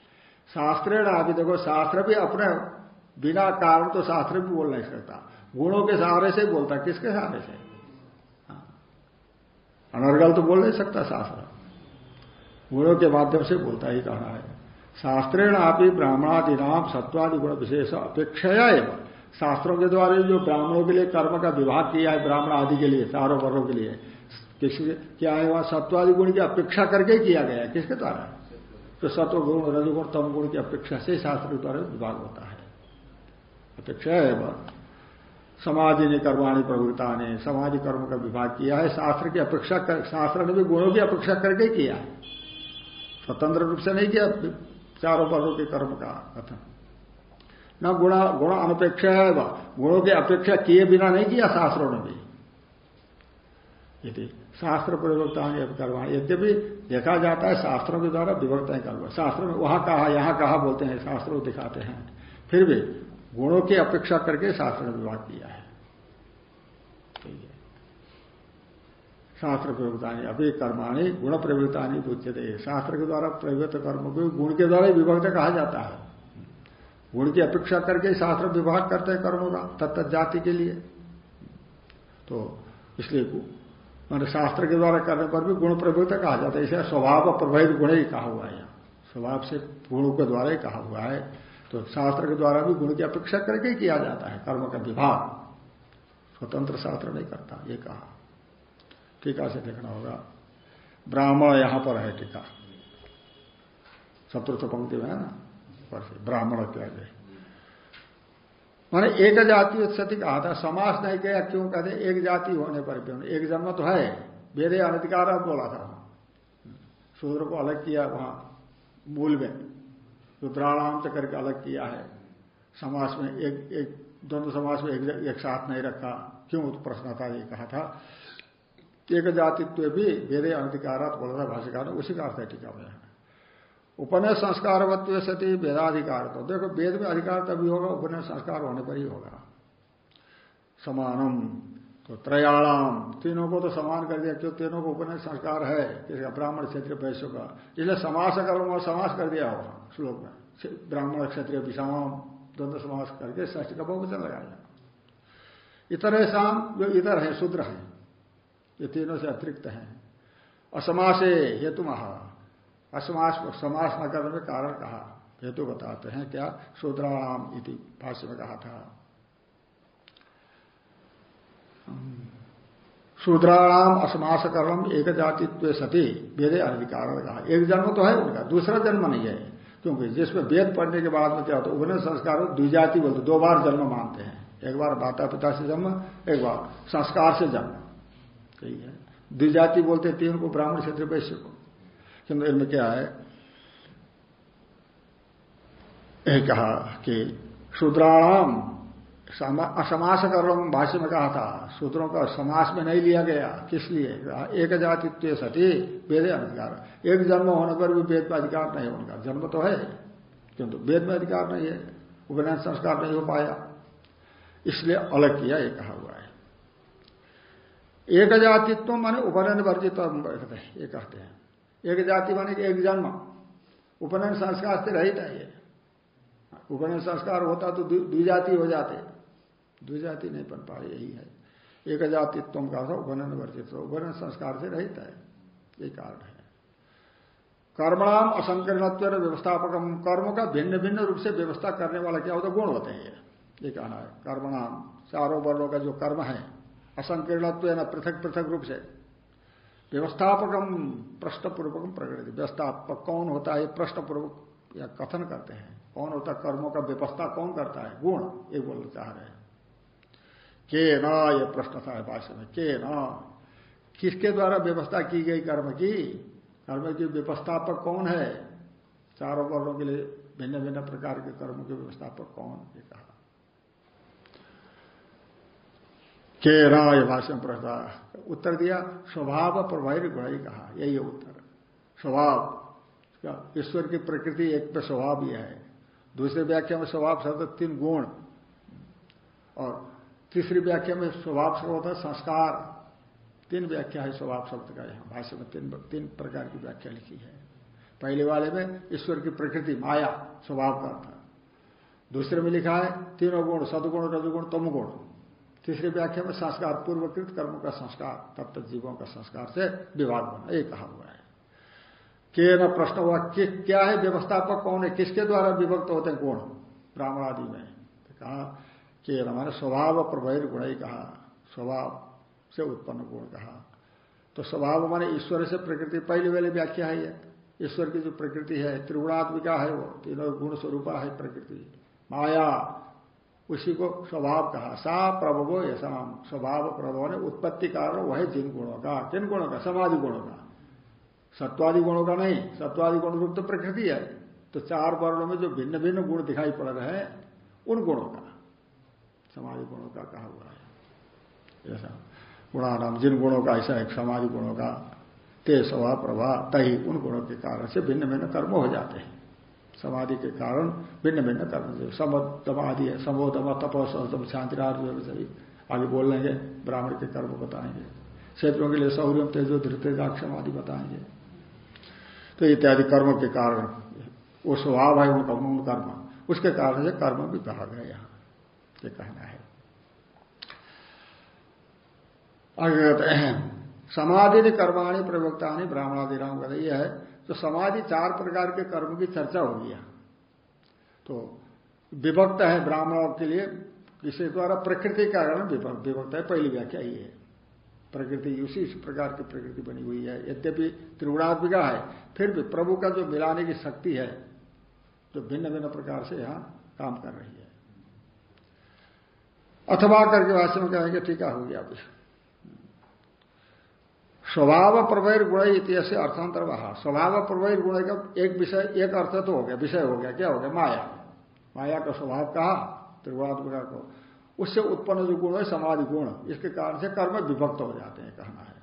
शास्त्र आप देखो, शास्त्र भी अपने बिना कारण तो शास्त्र भी बोल नहीं सकता। गुणों के सहारे से बोलता, किसके सहारे से? हाँ। अनर्गल तो बोल नहीं सकता शास्त्र। गुणों के माध्यम से बोलता ही कहना है। शास्त्रेण आप ही ब्राह्मणादि नाम सत्वादि गुण विशेष अपेक्षा एवं। शास्त्रों के द्वारा जो ब्राह्मणों के लिए कर्म का विभाग किया है, ब्राह्मण आदि के लिए, चारों वर्णों के लिए, किसके, क्या है वहाँ सत्वादि गुण की अपेक्षा करके किया गया किसके द्वारा? तो सत्व गुण रजगुण तम गुण की अपेक्षा से शास्त्र द्वारा विभाग होता है। अपेक्षा है वह समाधि ने कर्माणी प्रवृत्ता ने समाधि कर्म का विभाग किया है शास्त्र की अपेक्षा कर, शास्त्र ने भी गुणों की अपेक्षा करके किया है। स्वतंत्र रूप से नहीं किया चारों वर्णों के कर्म का कथन। न गुणा गुण अनपेक्षा है वह गुणों की अपेक्षा किए बिना नहीं किया शास्त्रों ने भी। शास्त्र प्रयोगता कर्म यद्यपि देखा जाता है शास्त्रों के द्वारा विभक्त है कर्म शास्त्रों में वहाँ कहा, यहाँ कहा बोलते हैं, शास्त्रों दिखाते हैं। फिर भी गुणों की अपेक्षा करके शास्त्र ने विभाग किया है। शास्त्र प्रयुक्तानी अभी कर्माणी, गुण प्रयुक्तानी उच्चते शास्त्र के द्वारा प्रवृत्त कर्म को गुण के द्वारा विभक्त कहा जाता है। गुण की अपेक्षा करके शास्त्र विभाग करते हैं कर्मों का, तत्त जाति के लिए। तो इसलिए मैंने शास्त्र के द्वारा करने पर भी गुण प्रवृत्त कहा जाता है। इसे स्वभाव प्रभावित गुण ही कहा हुआ है। यहाँ स्वभाव से गुणों के द्वारा ही कहा हुआ है। तो शास्त्र के द्वारा भी गुण की अपेक्षा करके ही किया जाता है। कर्म का विभाग। स्वतंत्र शास्त्र नहीं करता, ये कहा। टीका से देखना होगा। ब्राह्मण यहाँ पर है टीका। चतुर्थ पंक्ति में है ना? ब्राह्मण इत्यादि मैंने एक जाति उत्सति कहा था समास नहीं किया क्यों कहते एक जाति होने पर भी एक जन्म तो है। वेदे अनधिकार बोला था। शूद्र को अलग किया वहाँ मूल में। रुद्राणाम से करके अलग किया है। समाज में एक एक दोनों समाज में एक, एक साथ नहीं रखा। क्यों? तो प्रश्न था ये कहा था। एक जातित्व भी वेदे अनधिकारात बोला था भाषिकार उसी का अर्थ है टीका में। उपनय संस्कारवत्व सती वेदाधिकार। तो देखो, वेद में अधिकार तभी होगा उपनय संस्कार होने पर ही होगा। समानम तो त्रयाणाम, तीनों को तो समान कर दिया, क्यों? तीनों को उपनय संस्कार है किसका ब्राह्मण क्षेत्रीय पैसों का। इसलिए समास कर समास कर दिया होगा, श्लोक में। ब्राह्मण, क्षत्रिय विषाम द्वंद्व, समास करके ष्ठ का बहुवचन लगाया इतर है शाम जो इतर है, शूद्र है। ये तीनों से अतिरिक्त है। असमासे हेतु महा असमास समास न करने में कारण कहा। हेतु बताते हैं क्या? शूद्राणाम इति, भाष्य में कहा था। शूद्राणाम असमास कर्म एक जातित्व सती, वेदे अधिकार कहा। एक जन्म तो है उनका, दूसरा जन्म नहीं है। क्योंकि जिसमें वेद पढ़ने के बाद में क्या होता है उन्हें संस्कार द्विजाति बोलते दो बार जन्म मानते हैं। एक बार माता पिता से जन्म, एक बार संस्कार से जन्म। सही है। द्विजाति बोलते तीन को, ब्राह्मण क्षेत्र वैश्य को। किंतु इनमें क्या है? कहा कि शूद्राणाम असमास कर्म भाष्य में कहा था, शूद्रों का समास में नहीं लिया गया। किस लिए? एक जातित्व सती, वेद अधिकार। एक जन्म होने पर भी वेद में अधिकार नहीं उनका जन्म तो है, किंतु वेद में अधिकार नहीं है। उपनयन संस्कार नहीं हो पाया। इसलिए अलग किया, ये कहा हुआ है। एक जातित्व माने उपनयन वर्जित ये कहते हैं। एक जाति माने कि एक जन्म। उपनयन संस्कार से रहित है ये। उपनयन संस्कार होता तो द्विजाति हो जाते। द्विजाति नहीं बन पाए, यही है। एक जातित्व का था, उपनयन वर्जित उपनयन संस्कार से रहित है। ये कारण है। कर्मणाम असंकीर्णत्व व्यवस्थापक कर्म का भिन्न भिन्न रूप से व्यवस्था करने वाला क्या होता गुण होते हैं ये। कहना है। कर्मणाम, चारों वर्णों का जो कर्म है असंकीर्णत्व पृथक पृथक रूप से। व्यवस्थापकम प्रश्नपूर्वकम प्रकट व्यवस्थापक कौन होता है? प्रश्नपूर्वक या कथन करते हैं। कौन होता है? कर्मों का व्यवस्था कौन करता है? गुण, ये बोलना चाह रहे हैं। के न, ये प्रश्न था भाष्य में। के न, किसके द्वारा व्यवस्था की गई कर्म की? कर्म की व्यवस्थापक कौन है? चारों वर्णों के लिए भिन्न भिन्न प्रकार के कर्म के व्यवस्थापक कौन? ये कहा। के न, ये भाषण प्रश्न उत्तर दिया, स्वभाव प्रभावी ही कहा। यही है उत्तर। स्वभाव। ईश्वर की प्रकृति एक पे स्वभाव यह है। दूसरे व्याख्या में स्वभाव शब्द तीन गुण। और तीसरी व्याख्या में स्वभाव शब्द होता है संस्कार। तीन व्याख्या है स्वभाव शब्द का। यहाँ भाष्य में तीन तीन प्रकार की व्याख्या लिखी है। पहले वाले में ईश्वर की प्रकृति, माया, स्वभाव का था। दूसरे में लिखा है, तीनों गुण, सदगुण, रजगुण तम गुण तीसरी व्याख्या में संस्कार पूर्वकृत कर्मों का संस्कार, तब तक जीवों का संस्कार से विभाग बना ये कहा हुआ है। के न प्रश्न हुआ, कि क्या है व्यवस्थापक, कौन है, किसके द्वारा विभक्त होते हैं गुण ब्राह्मण आदि में। तो कहा कि हमारे स्वभाव प्रभैर गुण ही कहा, स्वभाव से उत्पन्न गुण कहा। तो स्वभाव माने ईश्वर से प्रकृति, पहले वाली व्याख्या है ये। ईश्वर की जो प्रकृति है, त्रिगुणात्मिका है वो, तीनों गुण स्वरूपा है प्रकृति। माया उसी को स्वभाव कहा। सा प्रभवो यशाम स्वभाव प्रभव ने उत्पत्ति कारण वह जिन गुणों का। किन गुणों का? समाधि गुणों का। सत्वादि गुणों का नहीं। सत्वादि गुण रूप तो प्रकृति है। तो चार वर्णों में जो भिन्न भिन्न गुण दिखाई पड़ रहे हैं, उन गुणों का। समाधि गुणों का कहा हुआ है। ऐसा। गुणानाम जिन गुणों का, ऐसा है समाधि गुणों का। ते स्वभाव प्रभाव तही उन गुणों के कारण से भिन्न भिन्न कर्म हो जाते हैं। समाधि के कारण भिन्न भिन्न कर्म से। समोदम आदि है समोदम तपोसम शांति सभी आगे बोल लेंगे, ब्राह्मण के कर्म बताएँगे। क्षेत्रों के लिए सौर्यम तेजो धृतेजाक्षम आदि बताएँगे। तो इत्यादि कर्म के कारण, वो स्वभाव है उनका मूल कर्म। उसके कारण से कर्म भी कहा गया यहाँ। ये कहना है। आगे कहते हैं, समाधि कर्माणी, प्रवक्तानी, ब्राह्मणादि राम कहते यह है तो समाधि चार प्रकार के कर्म की चर्चा होगी यहाँ तो विभक्त है ब्राह्मणों के लिए किसी द्वारा प्रकृति का कारण विभक्त है, पहली व्याख्या ही है। प्रकृति, उसी प्रकार की प्रकृति बनी हुई है। यद्यपि त्रिगुणात्मिका है, फिर भी प्रभु का जो मिलाने की शक्ति है, जो भिन्न भिन्न प्रकार से यहाँ काम कर रही है। अथवा करके भाष्य में कहेंगे टीका हो गया अभी स्वभाव प्रवैर गुण इतिहास अर्थांतर वहा स्वभाव प्रवैर गुण का एक विषय, एक अर्थ तो हो गया, विषय हो गया, क्या हो गया? माया। माया का स्वभाव कहा? त्रिगुणात्मिका को। उससे उत्पन्न जो गुण है, समाधि गुण, इसके कारण से कर्म विभक्त हो जाते हैं, कहना है।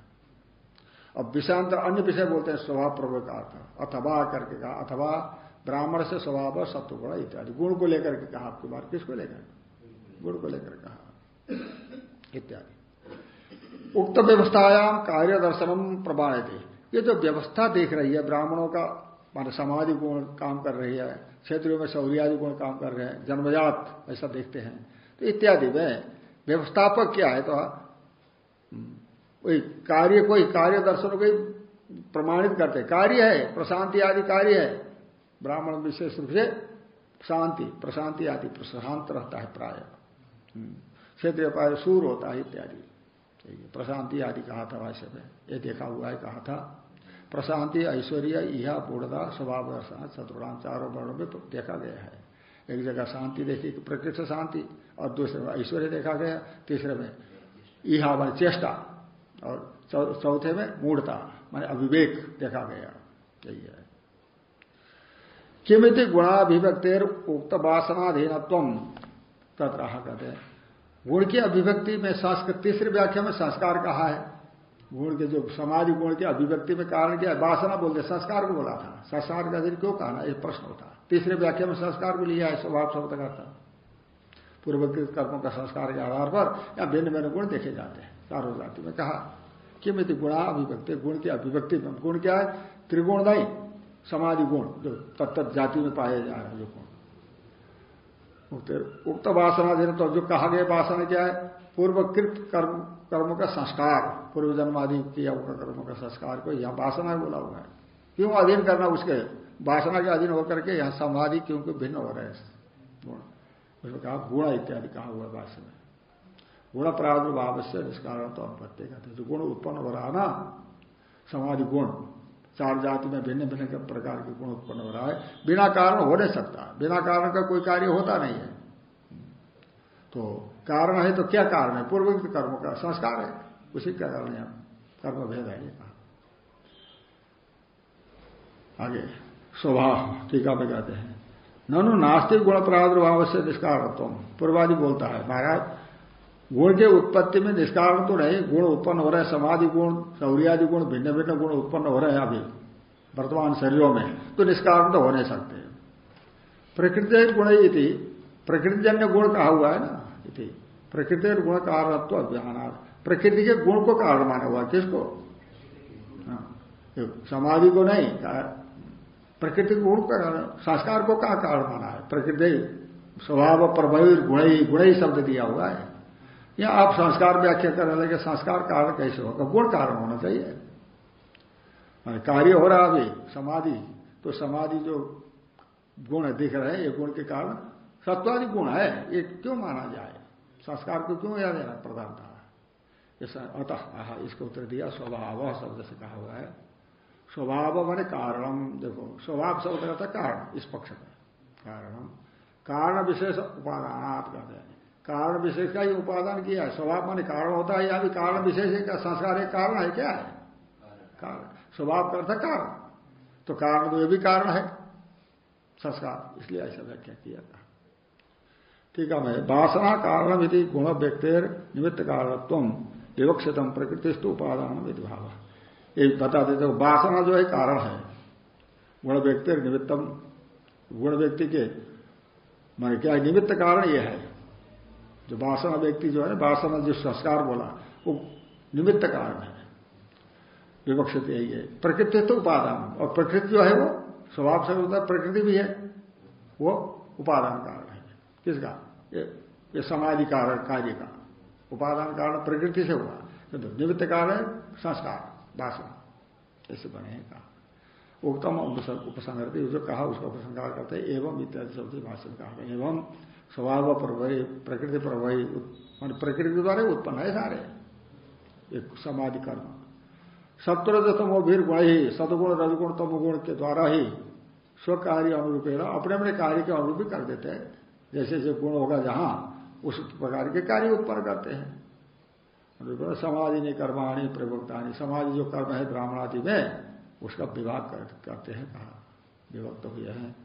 अब विषयांतर अन्य विषय बोलते हैं स्वभाव प्रवय का अर्थ। अथवा करके कहा, अथवा ब्राह्मण से स्वभाव सत्व गुण इत्यादि। गुण को लेकर के कहा आपकी बार किसको लेकर? गुण को लेकर कहा। इत्यादि। उक्त व्यवस्थायाम कार्य दर्शनम प्रमाण थे ये जो व्यवस्था देख रही है, ब्राह्मणों का, मान समाधि गुण काम कर रही है, क्षेत्रों में शौर्यादि गुण काम कर रहे हैं, जन्मजात ऐसा देखते हैं। तो इत्यादि में व्यवस्थापक क्या है? तो वही कार्य, कोई कार्य दर्शन को प्रमाणित करते कार्य है, प्रशांति आदि कार्य है। ब्राह्मण विशेष रूप से शांति, प्रशांति आदि प्रशांत रहता है प्राय। हम्म। क्षेत्रीय प्राय सूर होता है इत्यादि। प्रशांति आदि कहा था भाष्य में ये देखा हुआ है, कहा था। प्रशांति, ऐश्वर्य यह पूर्णता, स्वभाव दर्शन चतुर्णाम चारों वर्णों में देखा गया है। एक जगह शांति देखी प्रकृति शांति, और दूसरे में ऐश्वर्य देखा गया, तीसरे में इहा, मान चेष्टा, और चौथे में मूढ़ता, माने अविवेक देखा गया। यही है। किमित गुणाभिव्यक्तिर उक्त वासनाधीनत्व तथा कहते हैं। गुण की अभिव्यक्ति में संस्कृत तीसरी व्याख्या में संस्कार कहा है। गुण के जो समाधि गुण के अभिव्यक्ति में कारण क्या है? वासना बोलते संस्कार को बोला था। संस्कार का दिन क्यों कहना एक प्रश्न होता तीसरे व्याख्या में संस्कार को लिया है, स्वभाव शब्द का था पूर्वकृत कर्मों का संस्कार के आधार पर या भिन्न भिन्न गुण देखे जाते हैं। चारों जाति में कहा किमित गुणा अभिव्यक्ति? गुण की अभिव्यक्ति में गुण क्या है? त्रिगुणदायी समाधि गुण जो तत्त जाति में पाए जा रहे हैं, जो गुण। उक्त वासना देने तो जो कहा गया वासना क्या है? पूर्वकृत कर्म कर्म का संस्कार। पूर्व जन्म आदि किया हुआ कर्म का संस्कार को यहाँ वासना बोला हुआ है। क्यों अधीन करना उसके? वासना के अधीन होकर के यहाँ समाधि क्योंकि भिन्न हो रहे हैं। उसमें कहा, गुण इत्यादि कहा हुआ है में गुण प्रादुर्भाव से निष्कारण तो अनुपत्ति कहते जो गुण उत्पन्न हो रहा ना, समाधि गुण चार जाति में भिन्न भिन्न प्रकार के गुण उत्पन्न हो रहा है। बिना कारण हो नहीं सकता। बिना कारण का कोई कार्य होता नहीं है। तो कारण है तो क्या कारण है? पूर्व कर्म का संस्कार है। उसी का कारण है कर्म भेद है आगे, स्वभाव, टीका में कहते हैं। ननु नास्तिक गुण प्रादुर्भाव से निष्कारणत्व। पूर्वादि बोलता है, महाराज गुण के उत्पत्ति में निष्कारण तो नहीं गुण उत्पन्न हो रहे हैं समाधि गुण सौर्यादि गुण भिन्न भिन्न गुण उत्पन्न हो रहे हैं अभी वर्तमान शरीरों में तो निष्कारण तो हो नहीं सकते। प्रकृति गुण थी प्रकृतिजन्य गुण कहा हुआ है ना इति प्रकृति गुण कारणत्व अभियान प्रकृति के गुण को कारण माना हुआ किसको? हाँ, समाधि को नहीं प्रकृति गुण का संस्कार को कहा कारण माना है? प्रकृति स्वभाव प्रभवी गुण ही गुण ही शब्द दिया हुआ है। या आप संस्कार व्याख्या करने लगे संस्कार कारण कैसे होगा? गुण कारण होना चाहिए। कार्य हो रहा अभी समाधि तो समाधि जो गुण दिख रहे हैं, ये गुण के कारण सत्वादि गुण है, ये क्यों माना जाए? संस्कार को क्यों याद देना प्रधानता अतः इसको उत्तर दिया, स्वभाव, शब्द से कहा हुआ है। स्वभाव माने कारणम, देखो, स्वभाव शब्द का था कारण, इस पक्ष में। कारणम कारण विशेष उपादान कहते हैं। कारण विशेष का ही उपादान किया है। स्वभाव माने कारण होता है, या भी कारण विशेष का संस्कार एक कारण है क्या? है कारण। स्वभाव का अर्थ कारण। तो कारण तो यह भी कारण है। संस्कार। इसलिए ऐसा व्याख्या किया था। ठीक है मैं वासना कारण यदि गुण व्यक्तिर निमित्त कारणत्व विवक्षतम प्रकृतिस्तु उपादान विभाव ये बता देते हो, वासना जो है कारण है। गुण व्यक्ति निमित्तम, गुण व्यक्ति के मान क्या निमित्त कारण यह है। जो वासना व्यक्ति जो है वासना जो संस्कार बोला वो निमित्त कारण है। विवक्षित यही है। प्रकृति तो उपादान और प्रकृति जो है वो स्वभाव से होता है प्रकृति भी है वो उपादान कारण है। किसका? ये, ये समाधि कारण कार्य का। उपादान कारण प्रकृति से हुआ। किंतु तो निमित्त कारण है संस्कार वासना। ऐसे बने कहा। उत्तम उपसंहरती जो कहा उसका उपसंहार करते एवं इत्यादि शब्द भाषण कहा एवं स्वभाव प्रभवी प्रकृति प्रभवी मान प्रकृति द्वारा उत्पन्न है सारे। एक समाधि कर्म। सत्वरजतमो भीर गुण ही सदगुण रजगुण तमगुण के द्वारा ही स्व कार्य अनुरूपेण अपने अपने कार्य के अनुरूप ही कर देते हैं। जैसे जैसे गुण होगा जहाँ उस प्रकार के कार्य उत्पन्न करते हैं। समाधि ने कर्माणी प्रवक्तानी समाधि जो कर्म है ब्राह्मणादि में उसका विभाग कर, करते हैं। कहा विभक्त हुए हैं।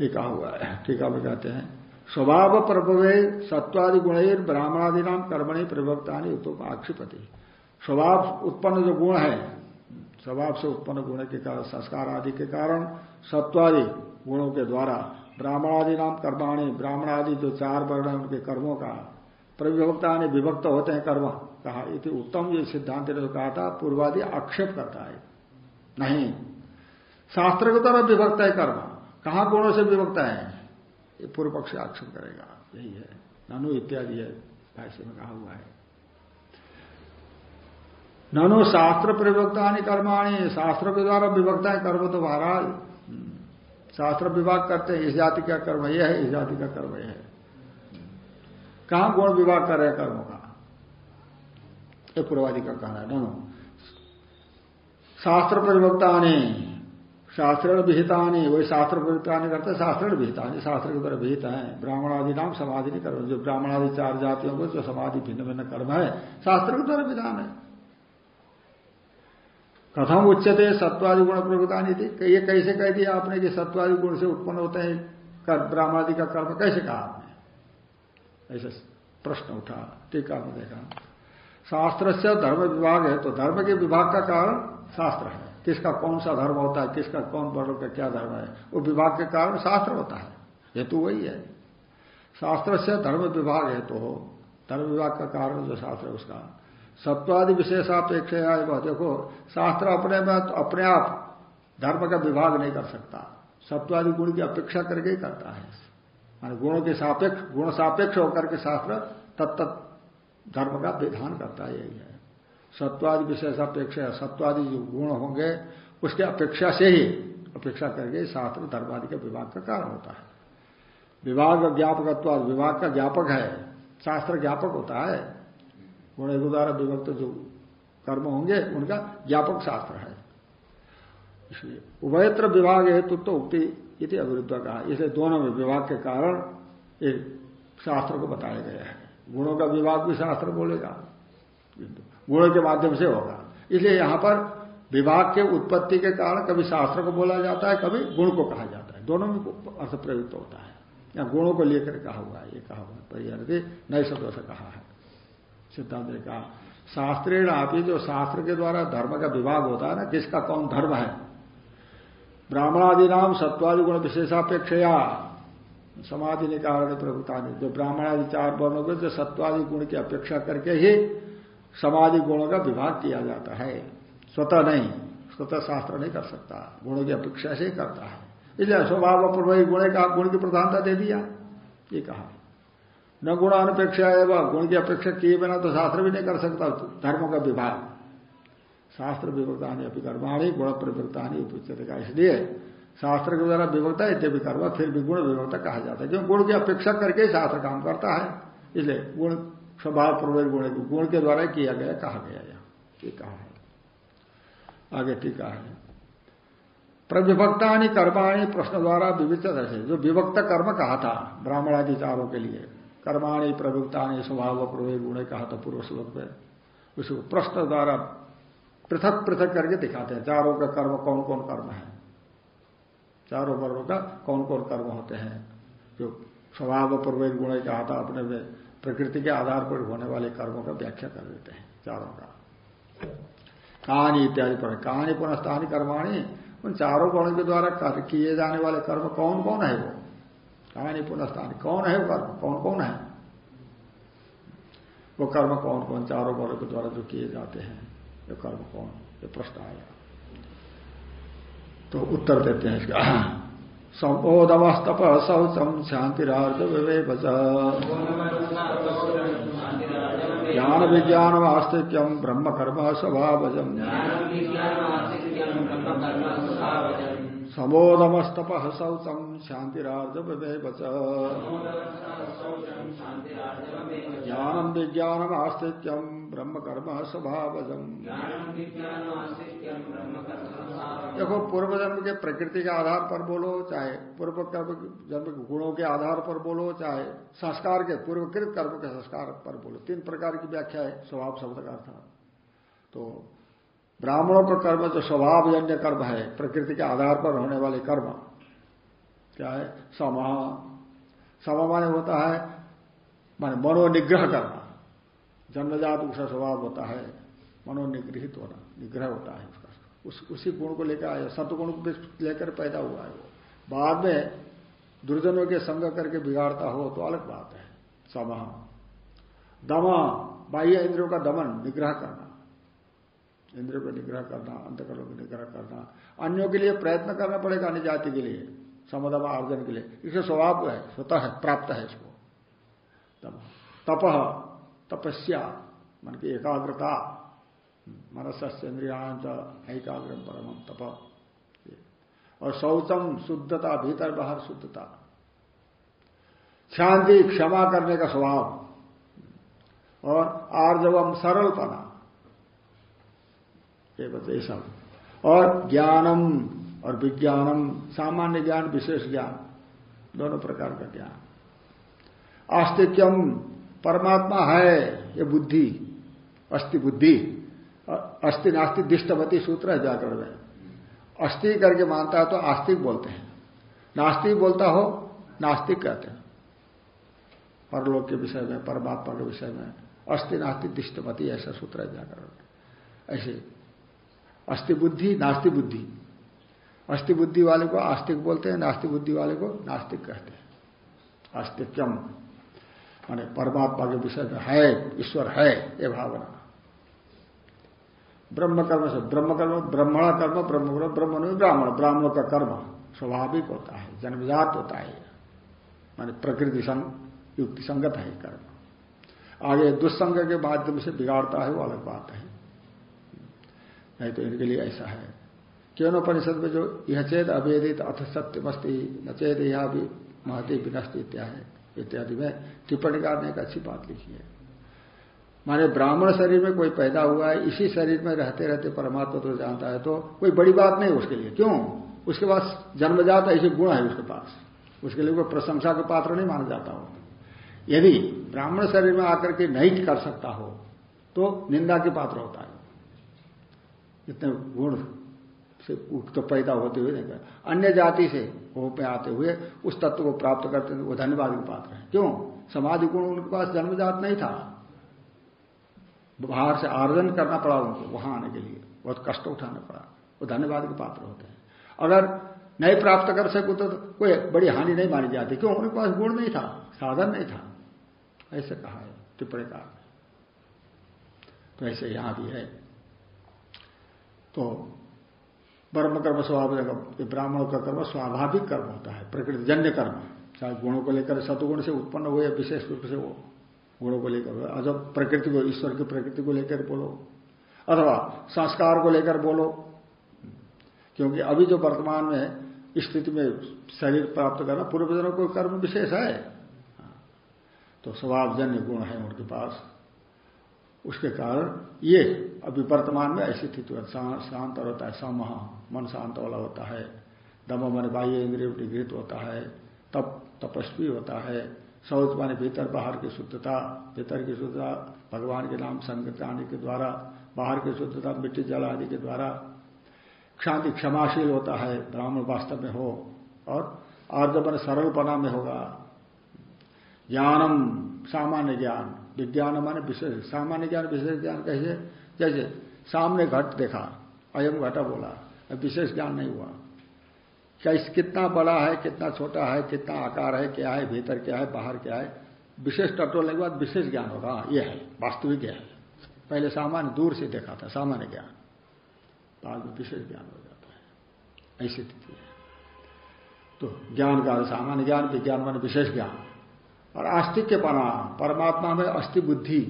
ये कहा हुआ है। टीका में कहते हैं। स्वभाव प्रभवे सत्वादि गुण ब्राह्मणादि नाम कर्मणि प्रवक्तानी उत्तम आक्षिपति स्वभाव उत्पन्न जो गुण है, स्वभाव से उत्पन्न गुण के कारण, संस्कार आदि के कारण सत्वादि गुणों के द्वारा ब्राह्मणादि नाम कर्माणी ब्राह्मण आदि जो चार वर्ण है उनके कर्मों का प्रविभक्ता विभक्त होते हैं कर्म, कहा इति उत्तम ये सिद्धांत ने जो कहा था, पूर्वादि आक्षेप करता है। नहीं शास्त्र के द्वारा विभक्त है कर्म। कहाँ गुणों से विभक्त है? ये पूर्व पक्ष आक्षेप करेगा। यही है। ननु इत्यादि है। भाष्य में कहा हुआ है। ननु शास्त्र प्रविभक्ता कर्माणी। शास्त्र के द्वारा विभक्ता है कर्म तो महाराज शास्त्र विभाग करते हैं। इस जाति का कर्म यह है, इस जाति का कर्म यह है। कहाँ गुण विभाग कर रहे कर्मों का? ये पूर्वादि का कहना है। ननु शास्त्र परिवक्ता शास्त्र विहिता नहीं वही शास्त्र प्रवृत्ता नहीं करते शास्त्र विहिता नहीं शास्त्र के द्वारा विहित है। ब्राह्मण आदि नाम समाधि नहीं कर्म, जो ब्राह्मण आदि चार जातियों को जो समाधि भिन्न भिन्न कर्म है, शास्त्र के द्वारा विधान है। कथम उच्चते सत्वादि गुण प्रवृत्ता थी ये कैसे कह दिया आपने कि सत्वादि गुण से उत्पन्न होते हैं ब्राह्मणादि का कर्म, कैसे कहा आपने? ऐसे प्रश्न उठा, टीका में देखा। शास्त्र से धर्म विभाग है तो धर्म के विभाग का कारण शास्त्र है। किसका कौन सा धर्म होता है, किसका कौन वर्ण का क्या धर्म है, वो विभाग के कारण शास्त्र होता है। हेतु वही है। शास्त्र से धर्म विभाग हेतु हो। धर्म विभाग का कारण जो शास्त्र है उसका। सत्वादि विशेषापेक्ष देखो, शास्त्र अपने में तो अपने आप धर्म का विभाग नहीं कर सकता। सत्वादि गुण की अपेक्षा करके ही करता है। मान गुणों के सापेक्ष, गुण सापेक्ष होकर के शास्त्र तत्त धर्म का विधान करता है, यही है। सत्वादि विशेष अपेक्षा, सत्वादि जो गुण होंगे, उसके अपेक्षा से ही अपेक्षा करके शास्त्र धर्मादि के विभाग का कारण होता है। विभाग ज्ञापक विभाग का ज्ञापक है, शास्त्र ज्ञापक होता है। गुण द्वारा विभक्त जो कर्म होंगे, उनका ज्ञापक शास्त्र है। इसलिए उभयत्र विभाग हेतु तो उक्ति इति अविरुद्ध कहा। इसलिए दोनों में विभाग के कारण एक शास्त्र को बताया गया है। गुणों का विभाग भी शास्त्र बोलेगा। गुण के माध्यम से होगा। इसलिए यहाँ पर विभाग के उत्पत्ति के कारण कभी शास्त्र को बोला जाता है, कभी गुण को कहा जाता है। दोनों में अर्थ प्रयुक्त होता है। या गुणों को लेकर कहा हुआ है, ये कहा हुआ परिहरती नए शब्दों से कहा है। सिद्धांत ने कहा, शास्त्रेण आप जो शास्त्र के द्वारा धर्म का विभाग होता है ना, किसका कौन धर्म है? ब्राह्मणादि नाम सत्वादि गुण विशेषापेक्षया। समाधि ने कारण प्रभुता ने जो ब्राह्मणादि चार वर्णों के जो सत्वादि गुण की अपेक्षा करके ही समाधि गुणों का विभाग किया जाता है। स्वतः नहीं, स्वतः शास्त्र नहीं कर सकता। गुणों की अपेक्षा से ही करता है। इसलिए स्वभाव प्रभावी गुण का, गुण की प्रधानता दे दिया। ये कहा। न गुण अनपेक्षा वह गुण की अपेक्षा किए बिना तो शास्त्र भी नहीं कर सकता। धर्मों का विभाग। शास्त्र विवक्तानी अपनी कर्माणी, गुण प्रवृत्तानी उचित का। इसलिए शास्त्र के द्वारा विवक्ता इत्यादि कर्म, फिर भी गुण विवक्ता कहा जाता है। क्योंकि गुण की अपेक्षा करके शास्त्र काम करता है। इसलिए गुण स्वभाव प्रवेश गुण गुण के द्वारा किया गया, कहा गया यहाँ ये कहा है। आगे टीका है। प्रविभक्तानी कर्माणी प्रश्न द्वारा विविध ऐसे जो विभक्त कर्म कहा था, ब्राह्मण आदि चारों के लिए, कर्माणी प्रविभक्तानी स्वभाव प्रवेश गुण कहा था पूर्व श्लोक में। उसको प्रश्न द्वारा पृथक पृथक करके दिखाते हैं, चारों का कर्म कौन कौन कर्म है? चारों वर्णों का कौन कौन कर्म होते हैं? जो स्वभाव प्रवेश गुण कहा था अपने में प्रकृति के आधार पर होने वाले कर्मों का व्याख्या कर देते हैं, चारों का। कहानी इत्यादि पर कहानी पुनस्थानी कर्माणी, उन चारों गुणों के द्वारा किए जाने वाले कर्म कौन कौन है वो? कहानी पुनस्थानी कौन है वो कर्म? कौन कौन है? वो कर्म कौन कौन चारों गुणों के द्वारा जो किए जाते हैं, ये कर्म कौन? ये प्रश्न आया। तो उत्तर देते हैं इसका। संबोधमस्तप शौचम शांतिरार्थ विवेक ज्ञान विज्ञान वास्तव्यम ब्रह्म कर्म स्वभावजम समोदमस्तप शौचम विवेक ज्ञानम विज्ञानम आस्तिक्यम ब्रह्म कर्म स्वभावजम देखो पूर्व जन्म के प्रकृति के आधार पर बोलो, चाहे पूर्व कर्म जन्म के गुणों के आधार पर बोलो, चाहे संस्कार के, पूर्वकृत कर्म के संस्कार पर बोलो। तीन प्रकार की व्याख्या है, स्वभाव, शब्द का अर्थ। तो ब्राह्मणों का कर्म जो स्वभावजन्य कर्म है, प्रकृति के आधार पर होने वाले कर्म। क्या है? समा। समा माने होता है, माने मनोनिग्रह करना जन्मजात उसका स्वभाव होता है, मनोनिग्रहित होना, निग्रह होता है उसका। उस, उसी गुण को लेकर आया, सतगुण को लेकर पैदा हुआ है वो। बाद में दुर्जनों के संग करके बिगाड़ता हो तो अलग बात है। समा। दमा, बाह्य इंद्रियों का दमन, निग्रह करना। इंद्रियों को निग्रह करना अंतकरों को निग्रह करना। अन्यों के लिए प्रयत्न करना पड़ेगा अन्य जाति के लिए, समदमा अर्जन के लिए। इसे स्वभाव है, स्वतः है, प्राप्त है इसको। तब, तप, तपस्या, मन की एकाग्रता मनसस्यन्द्रियांत एकाग्र परम तप। और शौचम शुद्धता, भीतर बाहर शुद्धता। शांति, क्षमा करने का स्वभाव। और आर्जवम सरलपना। बचे सब। और ज्ञानम और विज्ञानम, सामान्य ज्ञान, विशेष ज्ञान, दोनों प्रकार का ज्ञान। आस्तिक्यम परमात्मा है, ये बुद्धि, अस्थि बुद्धि। अस्थि नास्तिक दिष्टवती सूत्र है व्याकरण में। अस्थि करके मानता है तो आस्तिक बोलते हैं। नास्तिक बोलता हो, नास्तिक कहते हैं। परलोक के विषय में, परमात्मा के विषय में, अस्थि नास्तिक दिष्टमती ऐसा सूत्र है व्याकरण ऐसे अस्थि बुद्धि, नास्तिक बुद्धि। अस्थि बुद्धि वाले को आस्तिक बोलते हैं, नास्तिक बुद्धि वाले को नास्तिक कहते हैं। आस्तिक्यम, माने परमात्मा के विषय में है, ईश्वर है, ये भावना। ब्रह्म कर्म से ब्रह्म कर्म ब्रह्मणा कर्म ब्रह्म कर्म ब्रह्म नहीं, ब्राह्मण। ब्राह्मणों का कर्म स्वाभाविक होता है, जन्मजात होता है। माने प्रकृति संग युक्ति संगत है कर्म। आगे दुस्संग के माध्यम से बिगाड़ता है, वो अलग बात है। नहीं तो इनके लिए ऐसा है। क्यों परिषद में जो यह चेत अवेदित अथ सत्यमस्ती, न चेत यह भी महती विनष्ट इत्यादि इत्यादि में टिप्पणी करने एक अच्छी बात लिखी है। माने ब्राह्मण शरीर में कोई पैदा हुआ है, इसी शरीर में रहते रहते परमात्मा तो जानता है तो कोई बड़ी बात नहीं उसके लिए। क्यों? उसके पास जन्मजात ऐसे गुण है उसके पास। उसके लिए कोई प्रशंसा का पात्र नहीं माना जाता हो। यदि ब्राह्मण शरीर में आकर के नहीं कर सकता हो तो निंदा के पात्र होता है। इतने गुण से तो पैदा होते हुए कर अन्य जाति से हो पे आते हुए उस तत्व को प्राप्त करते वो धन्यवाद के पात्र है। क्यों? समाधि गुण उनके पास जन्मजात नहीं था। बाहर से आर्जन करना पड़ा उनको, वहाँ आने के लिए। बहुत कष्ट उठाना पड़ा। वो धन्यवाद के पात्र होते हैं। अगर नहीं प्राप्त कर सको तो कोई बड़ी हानि नहीं मानी जाती। क्यों? उनके पास गुण नहीं था, साधन नहीं था। ऐसे कहा है, टिप्पणी का। तो ऐसे यहाँ भी है। तो ब्रह्म कर्म स्वाभाविक ब्राह्मणों का कर्म स्वाभाविक कर्म होता है, प्रकृति जन्य कर्म चाहे गुणों को लेकर सतुगुण से उत्पन्न हुए विशेष रूप से वो गुणों को लेकर जब प्रकृति को, ईश्वर की प्रकृति को लेकर बोलो, अथवा संस्कार को लेकर बोलो। क्योंकि अभी जो वर्तमान में स्थिति में शरीर प्राप्त करना, पूर्वजनों को कर्म विशेष है। तो स्वभावजन्य गुण है उनके पास। उसके कारण ये अभी वर्तमान में ऐसी स्थिति होती है शांत होता है, समह, मन शांत वाला होता है। दम मन बाह्य इंद्रिय निगृहित होता है। तप, तपस्वी होता है। शौच माने भीतर बाहर की शुद्धता, भीतर की शुद्धता भगवान के नाम संगत आने के द्वारा, बाहर की शुद्धता मिट्टी जल आदि के द्वारा। क्षांति क्षमाशील होता है, ब्राह्मण वास्तव में हो, और आर्जवन सरलपना में होगा। ज्ञानम सामान्य ज्ञान, विज्ञान माने विशेष, सामान्य ज्ञान, विशेष ज्ञान कैसे जैसे सामने घट देखा अयम घटा बोला विशेष ज्ञान नहीं हुआ। क्या इस कितना बड़ा है कितना छोटा है कितना आकार है क्या है भीतर क्या है बाहर क्या है विशेष टटोलने के बाद विशेष ज्ञान होगा। हाँ, यह है वास्तविक है पहले सामान्य दूर से देखा था सामान्य ज्ञान। बाद में विशेष ज्ञान हो जाता है। ऐसी स्थिति है। तो ज्ञान का सामान्य ज्ञान विज्ञान मान विशेष ज्ञान। और आस्तिक के परमात्मा में अस्थि बुद्धि।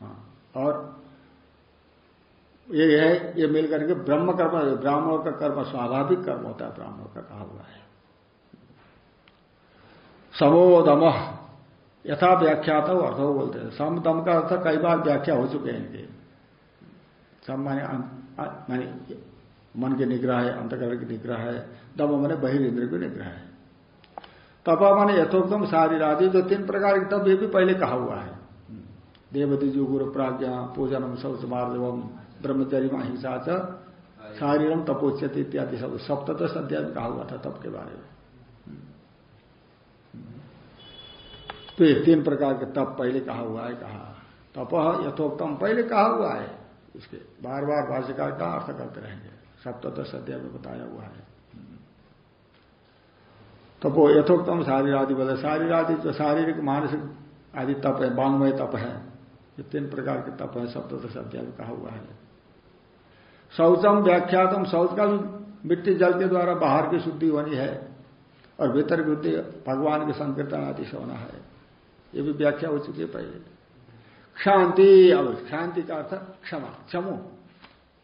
हाँ, और ये है, ये मिलकर के ब्रह्म कर्म, ब्राह्मणों का कर्म स्वाभाविक कर्म होता है, ब्राह्मणों का कहा हुआ है। समोदम, यथा व्याख्यात हो अर्थ बोलते हैं। सम दम का अर्थ कई बार व्याख्या हो चुके हैं इनके। सम माने माने मन के निग्रह है, अंतकरण की निग्रह है, दम मैंने बहिर्न्द्र की निग्रह है। तपा माने यथोक्तम शारीर आदि जो तीन प्रकार के तब ये भी पहले कहा हुआ है। देवदीजु गुरु प्राज्ञा पूजनम शौच मार्जवम ब्रह्मचर्य अहिंसा च शारीरम तपोच्यत इत्यादि सब सप्तश अध्याय में कहा हुआ था तप के बारे में। तो ये तीन प्रकार के तप पहले कहा हुआ है, कहा तप यथोक्तम पहले कहा हुआ है। इसके बार बार भाष्यकार का अर्थ करते रहेंगे। सप्तश अध्याय में बताया हुआ है। तपो यथोक्तम शारीर आदि बोले शारीर आदि जो शारीरिक, मानसिक आदि तप है बांगमय तप है, ये तीन प्रकार के तप है सप्तश अध्याय में कहा हुआ है। शौचम व्याख्यातम शौच का भी मिट्टी जल के द्वारा बाहर की शुद्धि होनी है और भीतर की भगवान के संकीर्तन आदि से होना है। ये भी व्याख्या हो चुकी है पहले। शांति अब शांति का अर्थ क्षमा, क्षमु।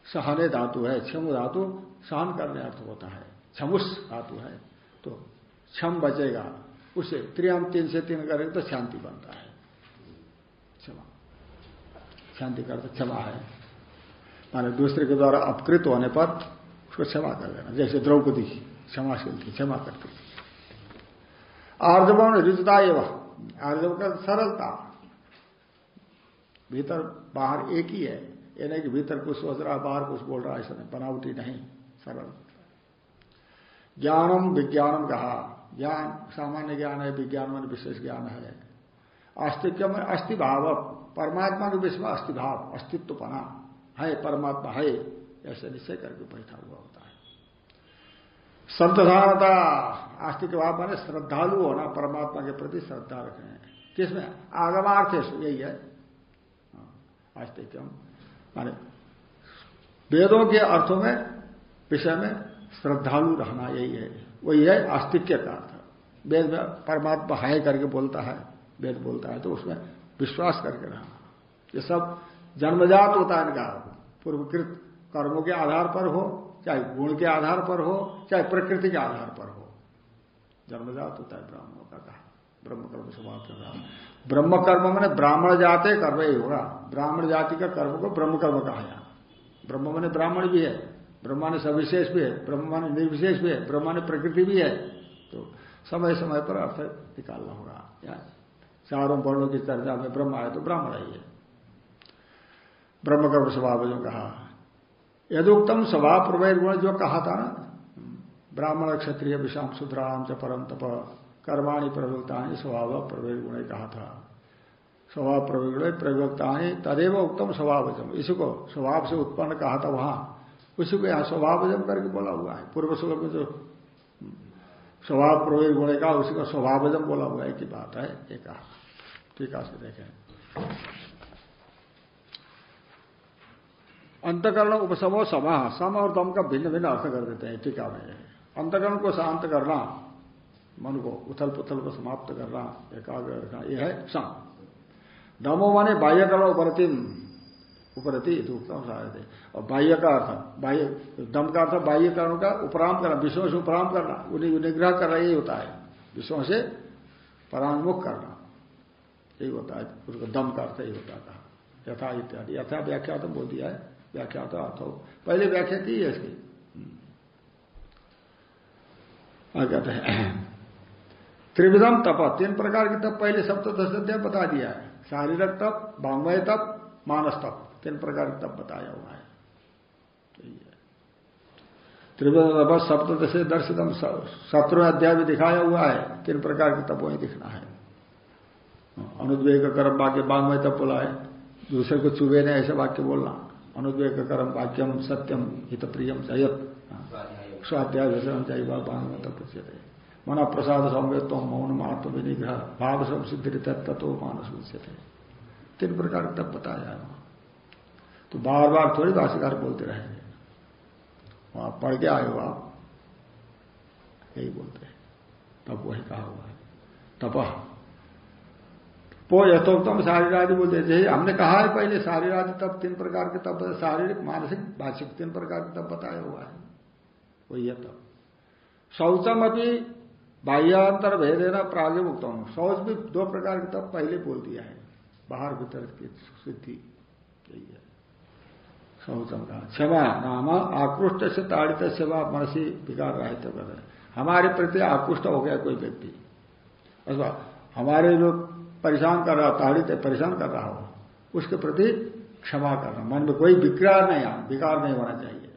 सहने धातु है, क्षमु धातु सहन करने अर्थ होता है। क्षमुष धातु है तो क्षम बचेगा। उसे त्रियाम, तीन से तीन करेंगे तो शांति बनता है। क्षमा। शांति का अर्थ क्षमा है। माने दूसरे के द्वारा अपकृत होने पर उसको क्षमा कर देना। जैसे द्रौपदी क्षमाशील थी, क्षमा करती थी। आर्जवन रिजता एवं। आर्जव का सरलता। भीतर बाहर एक ही है। ये नहीं कि भीतर कुछ सोच रहा, बाहर कुछ बोल रहा है ऐसा नहीं। बनावटी नहीं, सरल। ज्ञानम विज्ञानम कहा। ज्ञान, सामान्य ज्ञान है, विज्ञान में विशेष ज्ञान है। अस्तित्व में अस्थिभाव परमात्मा के विषय में अस्थि भाव अस्तित्वपना। है परमात्मा है ऐसे निश्चय करके बैठा हुआ होता है। संतधानता आस्तिक भाव माने श्रद्धालु होना परमात्मा के प्रति श्रद्धा रखने। किसमें? आगमार्थ यही है। हाँ, आस्तिक माने वेदों के अर्थों में विषय में श्रद्धालु रहना यही है। वही है आस्तिक्य का अर्थ। वेद में परमात्मा है करके बोलता है वेद बोलता है तो उसमें विश्वास करके रहना। ये सब जन्मजात होता है इनका। पूर्वकृत कर्मों के आधार पर हो, चाहे गुण के आधार पर हो, चाहे प्रकृति के आधार पर हो। जन्मजात होता है ब्राह्मणों का कहा। ब्रह्म कर्म समाप्त ब्राह्मण ब्रह्म कर्म मैंने ब्राह्मण जाते, कर्म ही होगा। ब्राह्मण जाति का कर्म को ब्रह्म कर्म कहा यहाँ ब्रह्म मैंने ब्राह्मण भी है, ब्रह्मा ने सविशेष भी है, ब्रह्मा ने निर्विशेष भी है, ब्रह्मा ने प्रकृति भी है। तो समय समय पर अर्थ निकालना होगा। चारों वर्णों की चर्चा में ब्रह्म आए तो ब्राह्मण ही है। ब्रह्म कर्म स्वभाव जो कहा। यदुक्तम स्वभाव प्रवैर गुण जो कहा था ना, ब्राह्मण क्षत्रिय, विषाम शुद्राम च परम तप, कर्माणी प्रवक्ता स्वभाव प्रवैर गुण कहा था। स्वभाव प्रवृत्त प्रवक्ता तदेव उत्तम स्वभावजम इसी को स्वभाव से उत्पन्न कहा था वहाँ। उसी को यहाँ स्वभावजम करके बोला हुआ है। पूर्व श्लोक में जो स्वभाव प्रवेश गुण का उसी का स्वभावजम बोला हुआ है। की बात है, एक कहा। ठीक है देखें। अंतकरण उपसमो समा, सम और दम का भिन्न भिन्न अर्थ कर देते हैं, टीका में। अंतकरण को शांत करना, मन को उथल पुथल को समाप्त करना, एकाग्र रखना यह है सम। दमो माने बाह्यकरण उपरतिम, उपरति उत्तम और बाह्य का अर्थ, बाह्य, दम का अर्थ बाह्यकरण का उपराम करना, विश्व से उपराम करना, उन्हें निग्रह करना, यही होता है। विश्व से परांगमुख करना, यही होता है। उसका दम का अर्थ यही होता था। यथा इत्यादि, यथा व्याख्या तो बोल दिया है। व्याख्या तो अर्थ हो। पहले व्याख्या की है इसकी। कहते हैं, *clears throat* त्रिविधम तप। तीन प्रकार की तप, पहले सप्तश अध्याय बता दिया है। शारीरिक तप भांगमय तप, मानस तप। तीन प्रकार की तप बताया हुआ है। त्रिविध तप सप्तश दर्शितम सत्रह अध्याय में दिखाया हुआ है। तीन प्रकार के तपों दिखना है। अनुद्वेग, कर्म, वाक्य बांग तप बोला है। दूसरे को चुभे ने ऐसे वाक्य बोलना। अनुद्वेग कर्म वाक्यम सत्यम हित प्रियम जयत स्वाध्याय में तब पूछते मना प्रसाद संवेद मौन मात्म विनिग्रह भाव सब सिद्धि तत्व मानस उच्यते तीन प्रकार तब बताया तो बार बार थोड़ी भाषिकार बोलते रहेंगे वहाँ पढ़ के आए हो आप, यही बोलते हैं। तब वही कहा हुआ है। तपह वो यथोक्तम शारीरादि बोलते जैसे हमने कहा है पहले शारीरादि तब तीन प्रकार के तब शारीरिक, मानसिक, भाषिक तीन प्रकार के तब बताया हुआ है। वही है तब शौचम अभी बाह्यांतर भेदेना प्रागमुक्तम शौच भी दो प्रकार के तब पहले बोल दिया है। बाहर भीतर की सिद्धि। यही है। शौचम का क्षमा नाम आकृष्ट से ताड़ित सेवा मनसी विकार रहे थे हमारे प्रति आकृष्ट हो गया कोई व्यक्ति। अथवा हमारे लोग परेशान कर रहा ताड़ित, परेशान कर रहा हो, उसके प्रति क्षमा करना। मन में कोई विकार नहीं आ विकार नहीं होना चाहिए।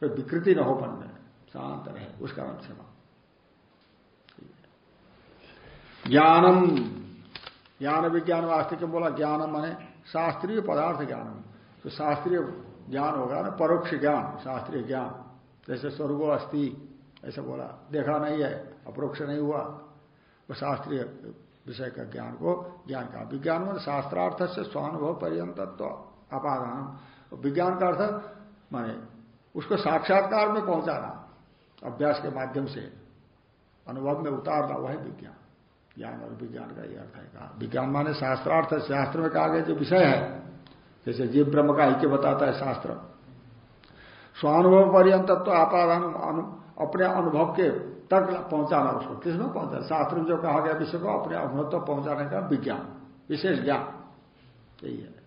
कोई विकृति न हो मन में, शांत रहे उसका नाम क्षमा। ज्ञानम, ज्ञान विज्ञान वास्तविक बोला, ज्ञानम माने शास्त्रीय पदार्थ ज्ञानम। तो शास्त्रीय ज्ञान होगा ना, परोक्ष ज्ञान, शास्त्रीय ज्ञान। जैसे स्वर्गो अस्थि ऐसा बोला। देखा नहीं है, अप्रोक्ष नहीं हुआ। वो शास्त्रीय विषय का ज्ञान को, ज्ञान का विज्ञान में शास्त्रार्थ से स्वानुभव पर्यंत तो अपादान विज्ञान का अर्थ, माने उसको साक्षात्कार में पहुंचाना, अभ्यास के माध्यम से, अनुभव में उतारना, वह विज्ञान। ज्ञान और विज्ञान का यह अर्थ है कहा। विज्ञान माने शास्त्रार्थ, शास्त्र में कहा गया जो विषय है, जैसे जीव ब्रह्म का ऐक्य बताता है शास्त्र। स्वानुभव पर्यंत तो आपादान अपने अनुभव के तक पहुंचाना उसको। किसमें पहुँचा शास्त्र में जो कहा गया विषय को अपने अनुभव तक पहुँचाने का विज्ञान, विशेष ज्ञान। यही है।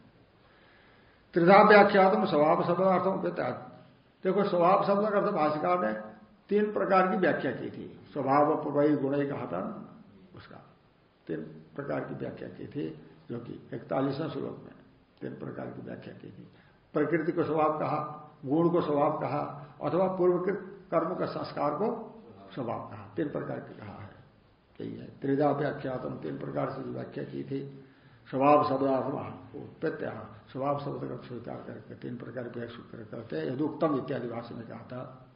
त्रिधा व्याख्यातम स्वभाव शब्दार्थों के तहत। देखो, स्वभाव शब्द अर्थ भाषिकार ने तीन प्रकार की व्याख्या की थी। स्वभाव वही गुण ही कहा था उसका। तीन प्रकार की व्याख्या की थी, जो कि इकतालीसवें श्लोक में तीन प्रकार की व्याख्या की थी। प्रकृति को स्वभाव कहा, गुण को स्वभाव कहा, अथवा पूर्वकृत कर्म का संस्कार को स्वभाव कहा, तीन प्रकार की कहा है। यही है। त्रिदा व्याख्यातम तीन प्रकार से व्याख्या की थी, स्वभाव, शब्द प्रत्यय स्वभाव, शब्द का स्वीकार करके तीन प्रकार की व्याख्या करते हैं। यदुक्तम इत्यादि भाषा में कहा था।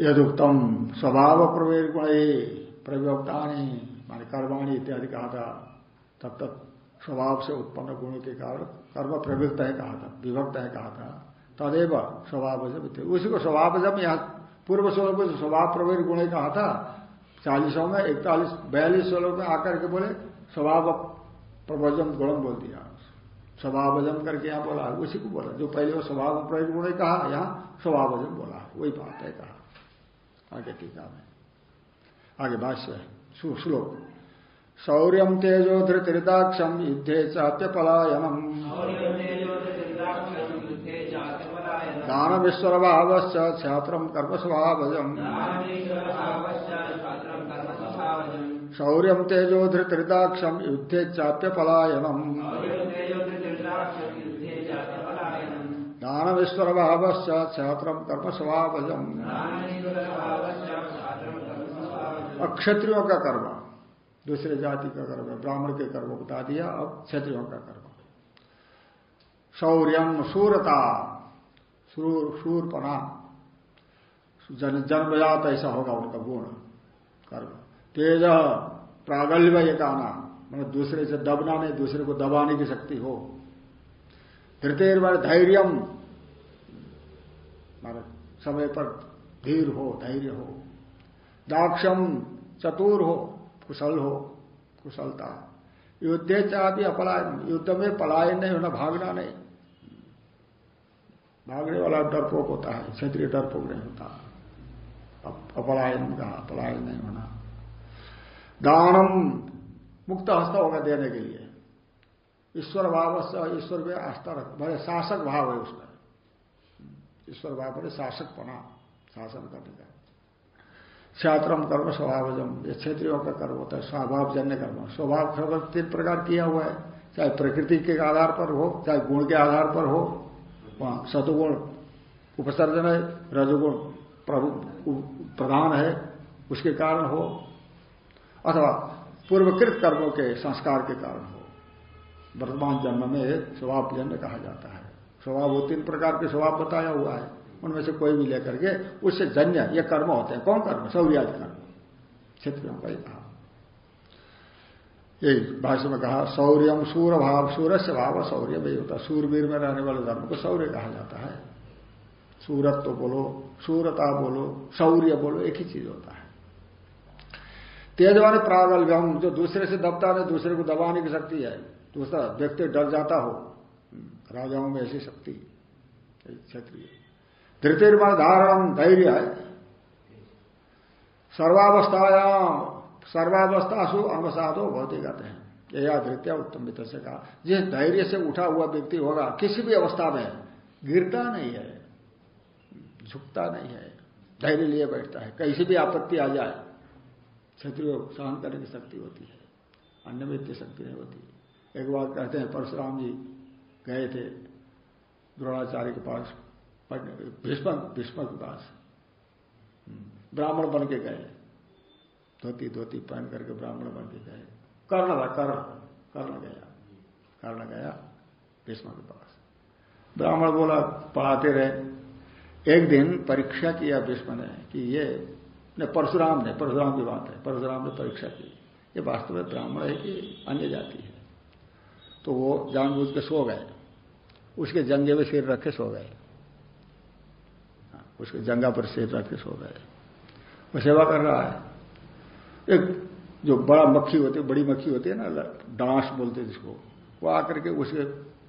यदुक्तम स्वभाव प्रवेश गुण प्रविभक्तानी माने कर्माणी इत्यादि कहा था। तब तक स्वभाव से उत्पन्न गुणों के कारण कर्म प्रवृत्त है कहा था, विभक्त है कहा था। तदेव स्वभाव जब उसी को स्वभाव जब यहाँ पूर्व श्लोक में स्वभाव प्रवीर गुण कहा था। चालीसों में, इकतालीस, बयालीस श्लोक में आकर के बोले, स्वभाव प्रवचन गुणम बोल दिया। स्वभावजम करके यहाँ बोला, उसी को बोला। जो पहले वो स्वभाव प्रवीर गुण कहा, यहाँ स्वभावजम बोला। वही बात है कहा। आगे टीका में। आगे भाष्य श्लोक। शौर्य तेजो धृतृदाक्षम युद्धे चाप्य पलायनम दानवीश्वर भाव छात्र कर्म स्वभावजम शौर्य तेजो धृतृदाक्षम युद्धे चाप्य पलायनम दानवीश्वर भाव छात्र कर्म स्वभावजम अक्षत्रियों का कर्म दूसरे जाति का कर्म, ब्राह्मण के कर्म बता दिया, अब क्षत्रियों का कर्म। शौर्यम सूरता सूरपना जन, जन्मजात ऐसा होगा उनका गुण, कर्म। तेज प्रागल्य ये कहना मतलब दूसरे से दबना नहीं दूसरे को दबाने की शक्ति हो। धृतेर मान धैर्यम समय पर धीर हो, धैर्य हो। दाक्षम चतुर हो, कुशल हो, कुशलता। युद्धे चाहती अपलायन, युद्ध में पलायन नहीं होना भागना नहीं। भागने वाला डरपोक होता है, क्षेत्रीय डरपोक नहीं होता। अपलायन कहा अपलायन नहीं होना। दानम मुक्त हस्त होगा देने के लिए। ईश्वर भाव ईश्वर में आस्था रख बड़े शासक भाव है उसमें। ईश्वर भाव बड़े शासक पना, शासन करने का। क्षात्रम कर्म स्वभावजम, ये क्षेत्रियों का कर्म होता है स्वभाव जन्य कर्म। स्वभाव तीन प्रकार किया हुआ है, चाहे प्रकृति के आधार पर हो, चाहे गुण के आधार पर हो वहाँ सतुगुण उपसर्जन है रजगुण प्रधान है, उसके कारण हो, अथवा पूर्वकृत कर्मों के संस्कार के कारण हो। वर्तमान जन्म में स्वभाव जन्म कहा जाता है। स्वभाव वो तीन प्रकार के स्वभाव बताया हुआ है। उनमें से कोई भी लेकर के उससे जन्य, ये कर्म होते हैं। कौन कर्म? सौर्यादि कर्म। क्षेत्रों का ही कहा। यही भाष्य में कहा शौर्यम सूर भाव सूर्य से भाव शौर्य भी होता है सूरवीर में रहने वाले धर्म को शौर्य कहा जाता है। सूरत तो बोलो सूरता बोलो, शौर्य बोलो, एक ही चीज़ होता है। तेजवान प्रागल्भ्यम जो दूसरे से दबता है दूसरे को दबाने की शक्ति है। दूसरा व्यक्ति डर जाता हो, राजाओं में ऐसी शक्ति क्षत्रिय। तृतीय धारण धैर्य है। सर्वावस्थायाम सर्वावस्थासु अवसादो भौतिक कहते हैं। या धृत्य उत्तम वित्त से कहा। जिस धैर्य से उठा हुआ व्यक्ति होगा, किसी भी अवस्था में गिरता नहीं है, झुकता नहीं है, धैर्य लिए बैठता है, कहीं भी आपत्ति आ जाए, क्षत्रिय सहन करने की शक्ति होती है, अन्य में इतनी शक्ति नहीं होती। एक बार कहते हैं, परशुराम जी गए थे द्रोणाचार्य के पास भीष्म भीष्म के पास। ब्राह्मण बन के गए। धोती धोती पहन करके ब्राह्मण बन के गए। कर्ण था कर्ण। कर्ण गया। कर्ण गया भीष्म के पास। ब्राह्मण बोला पढ़ाते रहे। एक दिन परीक्षा किया भीष्म ने कि ये ने परशुराम ने परशुराम की बात है परशुराम ने परीक्षा की। ये वास्तव में ब्राह्मण है कि अन्य जाति है। तो वो जानबूझ के सो गए। उसके जंगे में सिर रखे सो गए। हाँ, उसके जंगा पर सिर रख के सो गए। वो सेवा कर रहा है। एक जो बड़ा मक्खी होती है, बड़ी मक्खी होती है ना डांस बोलते जिसको, वो आकर के उसके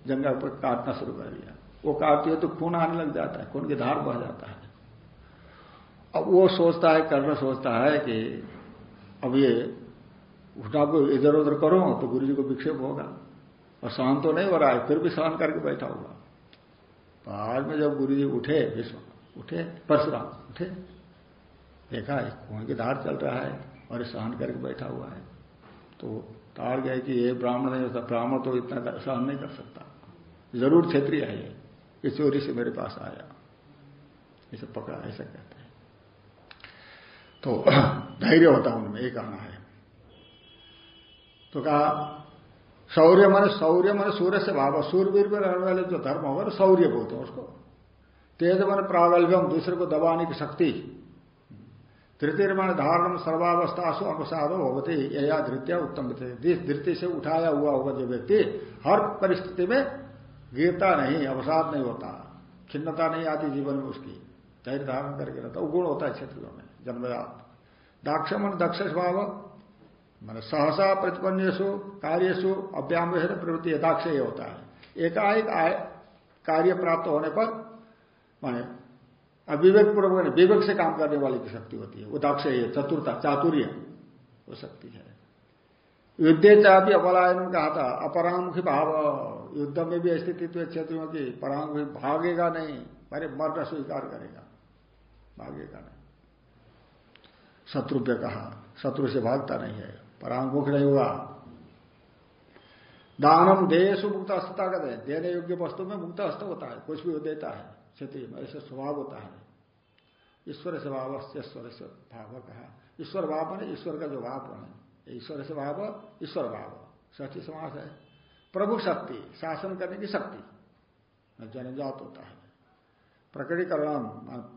जंगल पर काटना शुरू कर दिया। वो काटती है तो खून आने लग जाता है, खून की धार बह जाता है। अब वो सोचता है कर्ण सोचता है कि अब ये घुटना को इधर उधर करो तो गुरु जी को विक्षेप होगा। और सहन तो नहीं हो रहा है, फिर भी सहन करके बैठा हुआ बाद में जब गुरु जी उठे, विश्व, उठे, परशुराम, उठे, देखा खून की धार चल रहा है। और सहन करके बैठा हुआ है। तो ताड़ गए कि ये ब्राह्मण नहीं होता ब्राह्मण तो इतना सहन नहीं कर सकता। ज़रूर क्षेत्रीय है ये। ये चोरी से मेरे पास आया। इसे पकड़ा, ऐसा कहते हैं। तो *clears throat* धैर्य होता उनमें, ये कहना है। तो कहा, शौर्य मन शौर्य मन, सूर्य से भाव। सूर्यवीर में रहने वाले जो धर्म होगा ना शौर्य बोलते हैं उसको। तेज मन प्रागल्भ्यम दूसरे को दबाने की शक्ति। धृतिर्मण धारण सर्वावस्थासु अवसादो होते या धृत्या उत्तम जिस धृति से उठाया हुआ होगा जो व्यक्ति, हर परिस्थिति में गिरता नहीं, अवसाद नहीं होता। खिन्नता नहीं आती जीवन में उसकी। धैर्य धारण करके रहता। वो गुण होता है क्षेत्रों में, जन्मजात। दाक्षमण दक्ष स्वभाव मान सहसा प्रतिपन्नेशु कार्यसु अभ्याम प्रवृत्ति यथाक्ष होता है। एकाएक कार्य प्राप्त होने पर, माने अविवेक पूर्वक विवेक से काम करने वाली की शक्ति होती है। उदाक्ष है चतुरता, चातुर्य, वो शक्ति है। युद्धे चापी अपलायन कहा था अपरामुखी भाव। युद्ध में भी स्थिति क्षेत्रों की, परामुखी भागेगा नहीं अरे मरना स्वीकार करेगा, भागेगा नहीं। शत्रु पे कहा, शत्रु से भागता नहीं है, परामुख नहीं हुआ। दानम देश मुक्त हस्तता हैं। देने योग्य वस्तु में मुक्त हस्त होता है, कुछ भी देता है। क्षति में, ऐसा स्वभाव होता है। ईश्वर से भाव ईश्वर से भाव कहा ईश्वर भाव है ईश्वर का जो भाव है? ईश्वर से भाव, ईश्वर भाव। सठी समास है। प्रभु शक्ति, शासन करने की शक्ति। जनजात होता है। प्रकटीकरण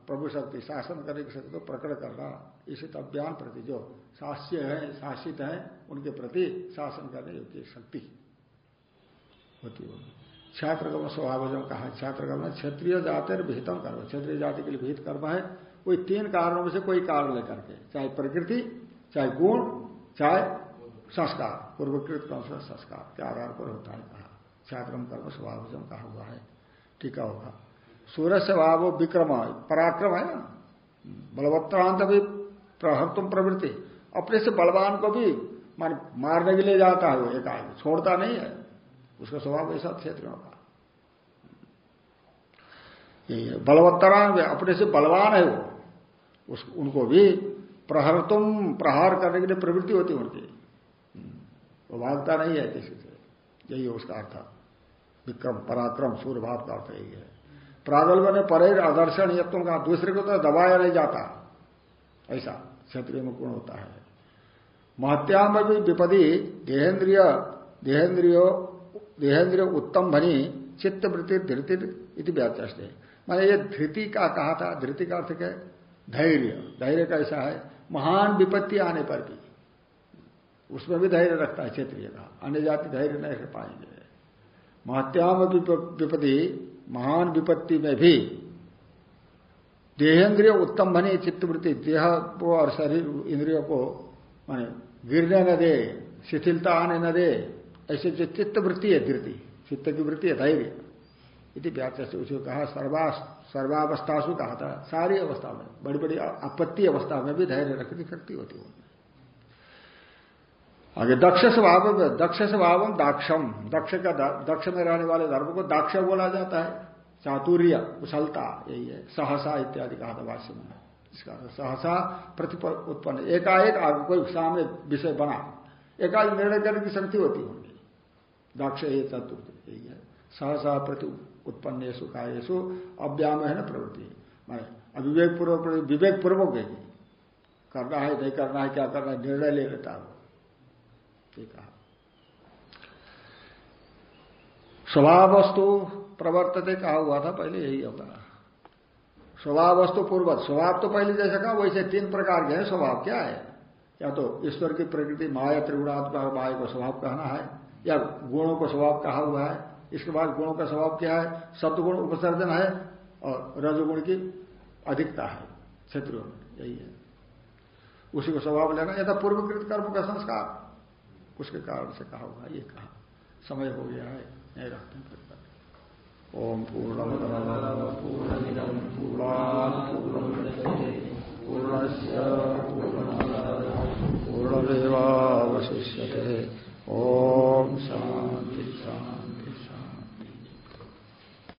प्रभु शक्ति, शासन करने की शक्ति तो प्रकट करना। इसी अभियान प्रति जो शास्य है, शासित है, उनके प्रति शासन करने योग्य शक्ति होती होगी। छात्र कर्म स्वभाव कहा छात्र कर्म क्षत्रिय जाति विहितम कर्म। क्षत्रिय जाति के लिए विहित कर्म है। कोई तीन कारणों में से कोई कारण लेकर के, चाहे प्रकृति, चाहे गुण, चाहे संस्कार। पूर्वकृत से संस्कार के आधार पर होता है कहा। छात्रम कर्म स्वभाव कहा हुआ है। टीका होगा। सूर्य स्वभाव विक्रम, पराक्रम है ना? बलवत्तांत भी प्रहत्म प्रवृत्ति। अपने से बलवान को भी मान मारने के लिए जाता है वो एकाएक, छोड़ता नहीं है। उसका स्वभाव ऐसा क्षेत्रों का यही बलवत्तरान अपने से बलवान है वो। उस, उनको भी प्रहर तुम प्रहार करने के लिए प्रवृत्ति होती उनकी। वो भागता नहीं है किसी से। यही है उसका अर्थ। विक्रम, पराक्रम, सूर्य भाव का अर्थ यही है। प्रागल्भ ने परे आदर्शन यत्व का दूसरे को तो दबाया नहीं जाता। ऐसा क्षत्रिय में गुण होता है। महत्या में भी विपदी देहेन्द्रिय देहेन्द्रियो देहेन्द्रिय उत्तम भनी चित्त वृत्ति, धृति इति मैंने ये धृति का कहा था, धृति का अर्थ क्या धैर्य। धैर्य कैसा है, महान विपत्ति आने पर भी। उसमें भी धैर्य रखता है क्षेत्रीय का। अन्य जाति धैर्य नहीं रख पाएँगे। महत्याम विपत्ति, महान विपत्ति में भी देहेन्द्रिय उत्तम बने चित्तवृत्ति देह को और शरीर, इंद्रियों को माने गिरने न दे, शिथिलता आने न दे ऐसे जो चित्तवृत्ति है धृति चित्त की वृत्ति है धैर्य। इति व्याख्या से उसे कहा सर्वा सर्वावस्थासु कहा था, सारी अवस्था में बड़ी बड़ी आपत्ति अवस्था में भी धैर्य रखने शक्ति होती है। आगे दक्ष स्वभाव दक्ष स्वभाव दाक्षम, दक्ष का दक्ष में रहने वाले धर्म को दाक्ष बोला जाता है। चातुर्य, कुशलता, यही है, सहसा इत्यादि कहा था भाष्य में। इसका सहसा प्रति उत्पन्न, एकाएक आगे कोई सामने विषय बना, एकाएक निर्णय करने की शक्ति होती होगी दक्ष ये चतुर्थ यही है सहसा प्रति उत्पन्न कायेशु अव्याम है ना प्रवृत्ति। माने अविवेक पूर्वक विवेक पूर्वक है करना है, नहीं करना है, क्या करना है, निर्णय ले लेता है कहा। स्वभाव वस्तु प्रवर्तते कहा हुआ था, पहले यही होगा स्वभाव वस्तु पूर्वत, स्वभाव तो पहले जैसे कहा, वैसे तीन प्रकार के हैं, स्वभाव क्या है? या तो ईश्वर की प्रकृति, माया, त्रिगुणात्मा माया को स्वभाव कहना है। या गुणों का स्वभाव कहा हुआ है, इसके बाद गुणों का स्वभाव क्या है? सत्गुण उपसर्जन है और रजगुण की अधिकता है, क्षेत्रों में, यही है। उसी को स्वभाव लेना, यथा पूर्वकृत कर्म का संस्कार। उसके कारण से कहा हुआ ये कहा। समय हो गया है, नहीं रखते हैं ओम पूर्णमद पूर्णमिदम पूर्णापूर्ण पूर्णस्य पूर्णमेवावशिष्यते। ओम शांति शांति।